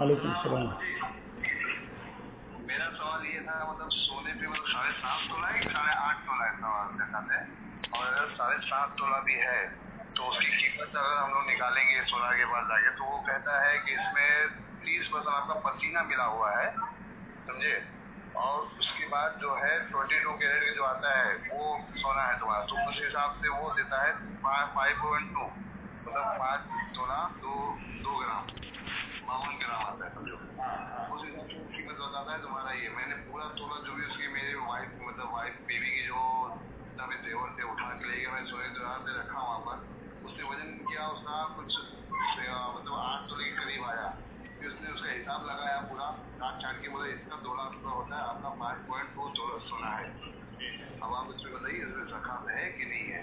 Speaker 1: وعلیکم السلام۔
Speaker 3: میرا سوال یہ تھا مطلب سونے پہ مطلب ساڑھے سات تولہ ہے ساڑھے آٹھ تولہ ہے سوال کا ہے اور اگر ساڑھے سات تولہ بھی ہے، تو اس کی قیمت اگر ہم لوگ نکالیں گے سولہ کے بعد جا کے، تو وہ کہتا ہے کہ اس میں تیس پرسینٹ آپ کا پسینہ ملا ہوا ہے، سمجھے؟ اور اس کے بعد جو ہے، ٹوینٹی ٹو کیریٹ کا جو آتا ہے، وہ سونا ہے تمہارا۔ تو اس حساب سے وہ دیتا ہے فائیو پوائنٹ ٹو۔ مطلب پانچ سولہ دو دو گرام۔ باون گرام آتا ہے، سمجھو۔ اس قیمت بتاتا ہے، تمہارا یہ میں نے پورا تولا جو بھی اس کی میری وائف مطلب وائف بیوی کی جو اتنا دیور تھے، اٹھا کے لے گیا میں سونے دوران سے رکھا وہاں پر۔ اس نے وزن کیا اس کا کچھ مطلب آٹھ تولے کے قریب آیا۔ پھر اس نے اس کا حساب لگایا پورا کاٹ چاٹ کے بولا اس کا دو لاکھ روپیہ ہوتا ہے آپ کا پانچ پوائنٹ ٹو تولا سونا ہے۔ اب آپ اس میں بتائیے، اس میں زکات ہے کہ نہیں ہے؟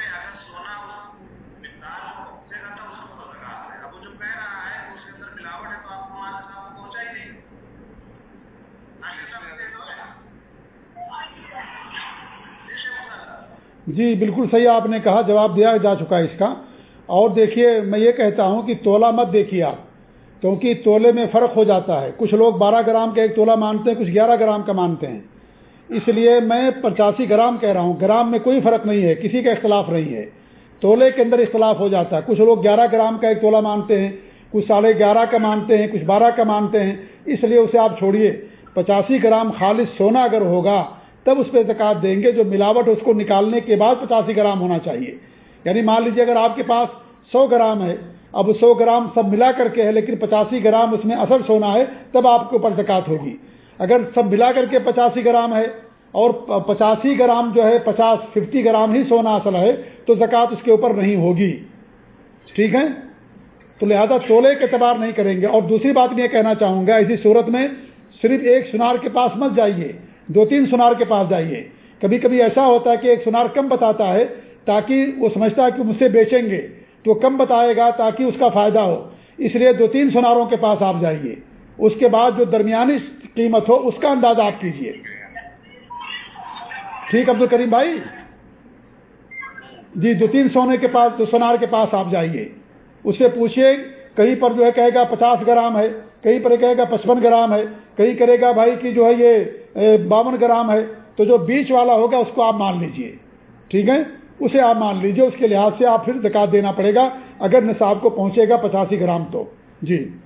Speaker 1: جی بالکل صحیح آپ نے کہا، جواب دیا جا چکا ہے اس کا۔ اور دیکھیے، میں یہ کہتا ہوں کہ تولا مت دیکھیے آپ، کیونکہ تولے میں فرق ہو جاتا ہے۔ کچھ لوگ بارہ گرام کا ایک تولا مانتے ہیں، کچھ گیارہ گرام کا مانتے ہیں۔ اس لیے میں پچاسی گرام کہہ رہا ہوں۔ گرام میں کوئی فرق نہیں ہے، کسی کا اختلاف نہیں ہے۔ تولے کے اندر اختلاف ہو جاتا ہے۔ کچھ لوگ گیارہ گرام کا ایک تولا مانتے ہیں، کچھ ساڑھے گیارہ کا مانتے ہیں، کچھ بارہ کا مانتے ہیں۔ اس لیے اسے آپ چھوڑیے۔ پچاسی گرام خالص سونا اگر ہوگا تب اس پہ زکات دیں گے، جو ملاوٹ اس کو نکالنے کے بعد پچاسی گرام ہونا چاہیے۔ یعنی مان لیجیے اگر آپ کے پاس سو گرام ہے، اب سو گرام سب ملا کر کے ہے، لیکن پچاسی گرام اس میں اصل سونا ہے، تب آپ کے اوپر زکات ہوگی۔ اگر سب ملا کر کے پچاسی گرام ہے اور پچاسی گرام جو ہے، پچاس ففٹی گرام ہی سونا اصل ہے، تو زکوٰۃ اس کے اوپر نہیں ہوگی۔ ٹھیک ہے؟ تو لہذا تولے کے اعتبار نہیں کریں گے۔ اور دوسری بات میں یہ کہنا چاہوں گا اسی صورت میں صرف ایک سنار کے پاس مت جائیے۔ دو تین سنار کے پاس جائیے۔ کبھی کبھی ایسا ہوتا ہے کہ ایک سنار کم بتاتا ہے تاکہ وہ سمجھتا ہے کہ مجھ سے بیچیں گے، تو کم بتائے گا تاکہ اس کا فائدہ ہو۔ اس لیے دو تین سناروں کے پاس آپ جائیے۔ اس کے بعد جو درمیانی قیمت ہو، اس کا اندازہ آپ کیجیے۔ ٹھیک عبد الکریم بھائی؟ جی دو تین سونے کے پاس، دو سونار کے پاس آپ جائیے۔ اس سے پوچھیے، کہیں پر جو ہے کہے گا پچاس گرام ہے، کہیں پر کہے گا پچپن گرام ہے، کہیں کرے گا بھائی کہ جو ہے یہ باون گرام ہے، تو جو بیچ والا ہوگا اس کو آپ مان لیجیے۔ ٹھیک ہے؟ اسے آپ مان لیجیے، اس کے لحاظ سے آپ پھر زکات دینا پڑے گا، اگر نصاب کو پہنچے گا پچاسی گرام تو۔ جی۔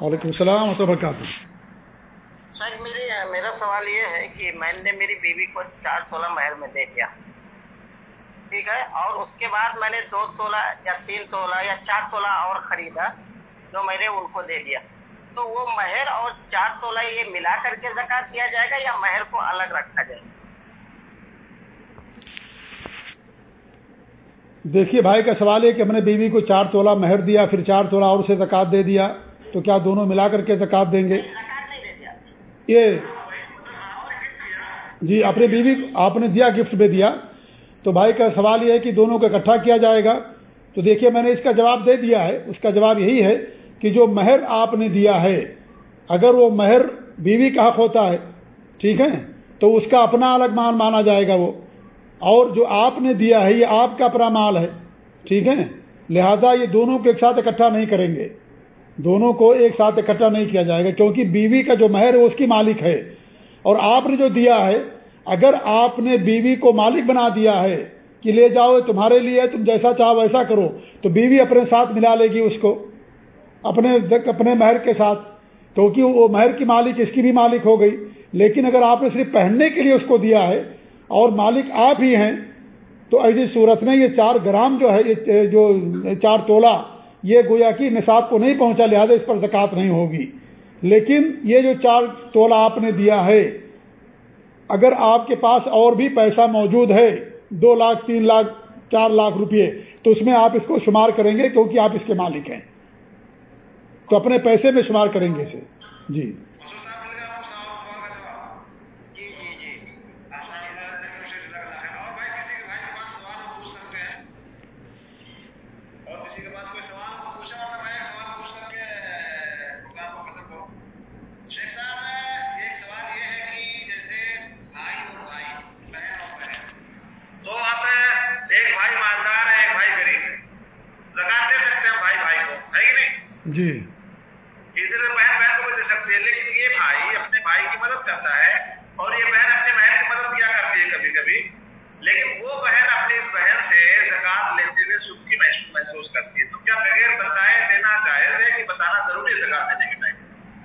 Speaker 1: وعلیکم السلام و وبرکاتہ۔
Speaker 4: سر میری میرا سوال یہ ہے کہ میں نے میری بیوی کو چار تولہ مہر میں دے دیا۔ ٹھیک ہے اور اس کے بعد میں نے دو تولہ یا تین تولہ یا چار تولہ اور خریدا جو میں نے ان کو دے دیا۔ تو وہ مہر اور چار تولہ یہ ملا کر کے زکات دیا جائے گا یا مہر کو الگ رکھا جائے گا؟
Speaker 1: دیکھیے بھائی کا سوال ہے کہ ہم نے بیوی کو چار تولہ مہر دیا پھر چار تولہ اور اسے زکات دے دیا تو کیا دونوں ملا کر کے زکات دیں گے؟ یہ جی اپنی بیوی آپ نے دیا گفٹ میں دیا۔ تو بھائی کا سوال یہ ہے کہ دونوں کو اکٹھا کیا جائے گا؟ تو دیکھیے، میں نے اس کا جواب دے دیا ہے۔ اس کا جواب یہی ہے کہ جو مہر آپ نے دیا ہے، اگر وہ مہر بیوی کا حق ہوتا ہے، ٹھیک ہے؟ تو اس کا اپنا الگ مال مانا جائے گا وہ۔ اور جو آپ نے دیا ہے، یہ آپ کا اپنا مال ہے، ٹھیک ہے؟ لہذا یہ دونوں کو ایک ساتھ اکٹھا نہیں کریں گے۔ دونوں کو ایک ساتھ اکٹھا نہیں کیا جائے گا، کیونکہ بیوی کا جو مہر ہے اس کی مالک ہے۔ اور آپ نے جو دیا ہے اگر آپ نے بیوی کو مالک بنا دیا ہے کہ لے جاؤ تمہارے لیے، تم جیسا چاہو ویسا کرو، تو بیوی اپنے ساتھ ملا لے گی اس کو، اپنے اپنے مہر کے ساتھ، کیونکہ وہ مہر کی مالک، اس کی بھی مالک ہو گئی۔ لیکن اگر آپ نے صرف پہننے کے لیے اس کو دیا ہے اور مالک آپ ہی ہیں، تو ایسی صورت میں یہ چار گرام جو ہے، یہ جو چار تولہ، یہ گویا کہ نصاب کو نہیں پہنچا، لہٰذا اس پر زکوٰۃ نہیں ہوگی۔ لیکن یہ جو چار تولہ آپ نے دیا ہے اگر آپ کے پاس اور بھی پیسہ موجود ہے، دو لاکھ، تین لاکھ، چار لاکھ روپیے، تو اس میں آپ اس کو شمار کریں گے کیونکہ آپ اس کے مالک ہیں۔ تو اپنے پیسے میں شمار کریں گے اسے۔ جی۔ جی۔
Speaker 3: اسی لیے بہن بہن کو بھی دے سکتی ہے لیکن یہ بھائی اپنے بھائی کی مدد کرتا ہے اور یہ بہن اپنی بہن کی مدد کیا کرتی ہے کبھی کبھی؟ لیکن وہ بہن اپنی بہن سے زکات لیتے ہوئے سکھ کی محسوس کرتی ہے۔ تو کیا بغیر بتائے دینا جائز ہے کہ بتانا ضروری ہے زکات دینے کے ٹائم؟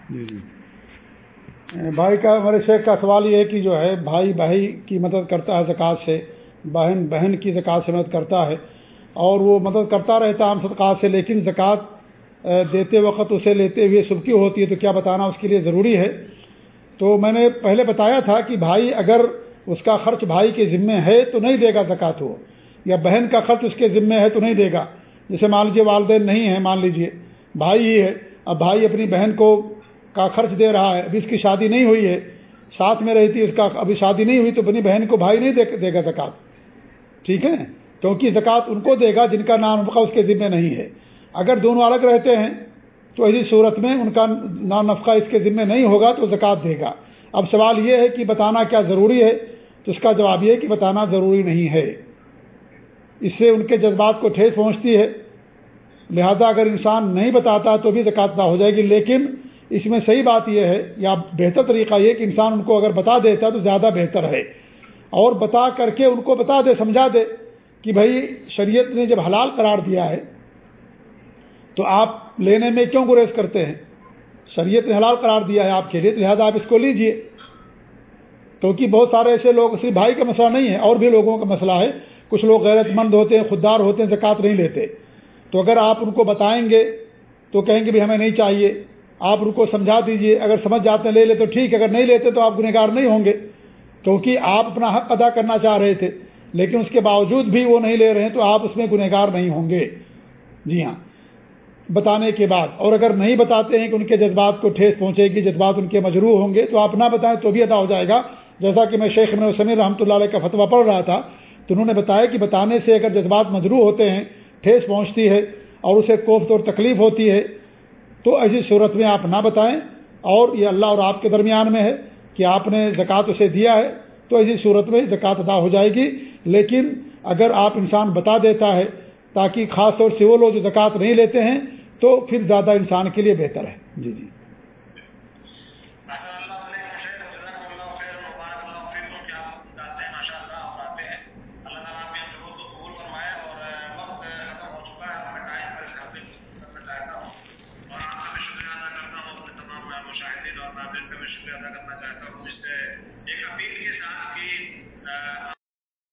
Speaker 1: جی جی۔ بھائی کا ہمارے شیخ کا سوال یہ ہے کہ جو ہے بھائی بھائی کی مدد کرتا ہے زکوٰۃ سے بہن بہن کی زکوٰۃ سے مدد کرتا ہے اور وہ مدد کرتا رہتا ہے عام صدقات سے لیکن زکوٰۃ دیتے وقت اسے لیتے ہوئے سبکی ہوتی ہے تو کیا بتانا اس کے لیے ضروری ہے؟ تو میں نے پہلے بتایا تھا کہ بھائی اگر اس کا خرچ بھائی کے ذمے ہے تو نہیں دے گا زکوٰۃ ہو یا بہن کا خرچ اس کے ذمے ہے تو نہیں دے گا۔ جیسے مان لیجیے والدین نہیں ہیں، مان لیجیے بھائی ہی ہے، اب بھائی اپنی بہن کو کا خرچ دے رہا ہے، ابھی اس کی شادی نہیں ہوئی ہے، ساتھ میں رہتی اس کا ابھی شادی نہیں ہوئی تو اپنی بہن کو بھائی نہیں دے گا زکوٰۃ۔ ٹھیک ہے؟ کیونکہ زکوٰۃ ان کو دے گا جن کا نام اس کے ذمے نہیں ہے۔ اگر دونوں الگ رہتے ہیں، تو ایسی صورت میں ان کا نا نفقہ اس کے ذمے نہیں ہوگا تو زکوٰۃ دے گا۔ اب سوال یہ ہے کہ بتانا کیا ضروری ہے؟ تو اس کا جواب یہ ہے کہ بتانا ضروری نہیں ہے۔ اس سے ان کے جذبات کو ٹھیس پہنچتی ہے۔ لہذا اگر انسان نہیں بتاتا تو بھی زکوٰۃ ادا ہو جائے گی۔ لیکن اس میں صحیح بات یہ ہے یا بہتر طریقہ یہ کہ انسان ان کو اگر بتا دیتا تو زیادہ بہتر ہے۔ اور بتا کر کے ان کو بتا دے، سمجھا دے کہ بھائی شریعت نے جب حلال قرار دیا ہے تو آپ لینے میں کیوں گریز کرتے ہیں؟ شریعت نے حلال قرار دیا ہے آپ کے لیے لہٰذا آپ اس کو لیجیے۔ کیونکہ بہت سارے ایسے لوگ، صرف بھائی کا مسئلہ نہیں ہے، اور بھی لوگوں کا مسئلہ ہے۔ کچھ لوگ غیرت مند ہوتے ہیں، خوددار ہوتے ہیں، زکوٰۃ نہیں لیتے۔ تو اگر آپ ان کو بتائیں گے، تو کہیں گے بھی ہمیں نہیں چاہیے۔ آپ ان کو سمجھا دیجیے۔ اگر سمجھ جاتے ہیں، لے لے، تو ٹھیک۔ اگر نہیں لیتے، تو آپ گنہگار نہیں ہوں گے۔ کیونکہ آپ اپنا حق ادا کرنا چاہ رہے تھے، لیکن اس کے باوجود بھی وہ نہیں لے رہے ہیں، تو آپ اس میں گنہگار نہیں ہوں گے۔ جی ہاں۔ بتانے کے بعد۔ اور اگر نہیں بتاتے ہیں کہ ان کے جذبات کو ٹھیس پہنچے گی، جذبات ان کے مجروح ہوں گے، تو آپ نہ بتائیں تو بھی ادا ہو جائے گا۔ جیسا کہ میں شیخ میں سمیر رحمۃ اللہ علیہ کا فتویٰ پڑھ رہا تھا، تو انہوں نے بتایا کہ بتانے سے اگر جذبات مجروح ہوتے ہیں، ٹھیس پہنچتی ہے اور اسے کوفت اور تکلیف ہوتی ہے، تو ایسی صورت میں آپ نہ بتائیں۔ اور یہ اللہ اور آپ کے درمیان میں ہے کہ آپ نے زکوٰۃ اسے دیا ہے، تو ایسی صورت میں زکوٰۃ ادا ہو جائے گی۔ لیکن اگر آپ انسان بتا دیتا ہے، تاکہ خاص طور سے وہ لوگ جو زکوٰۃ نہیں لیتے ہیں تو پھر زیادہ انسان کے لیے بہتر ہے۔ جی جی۔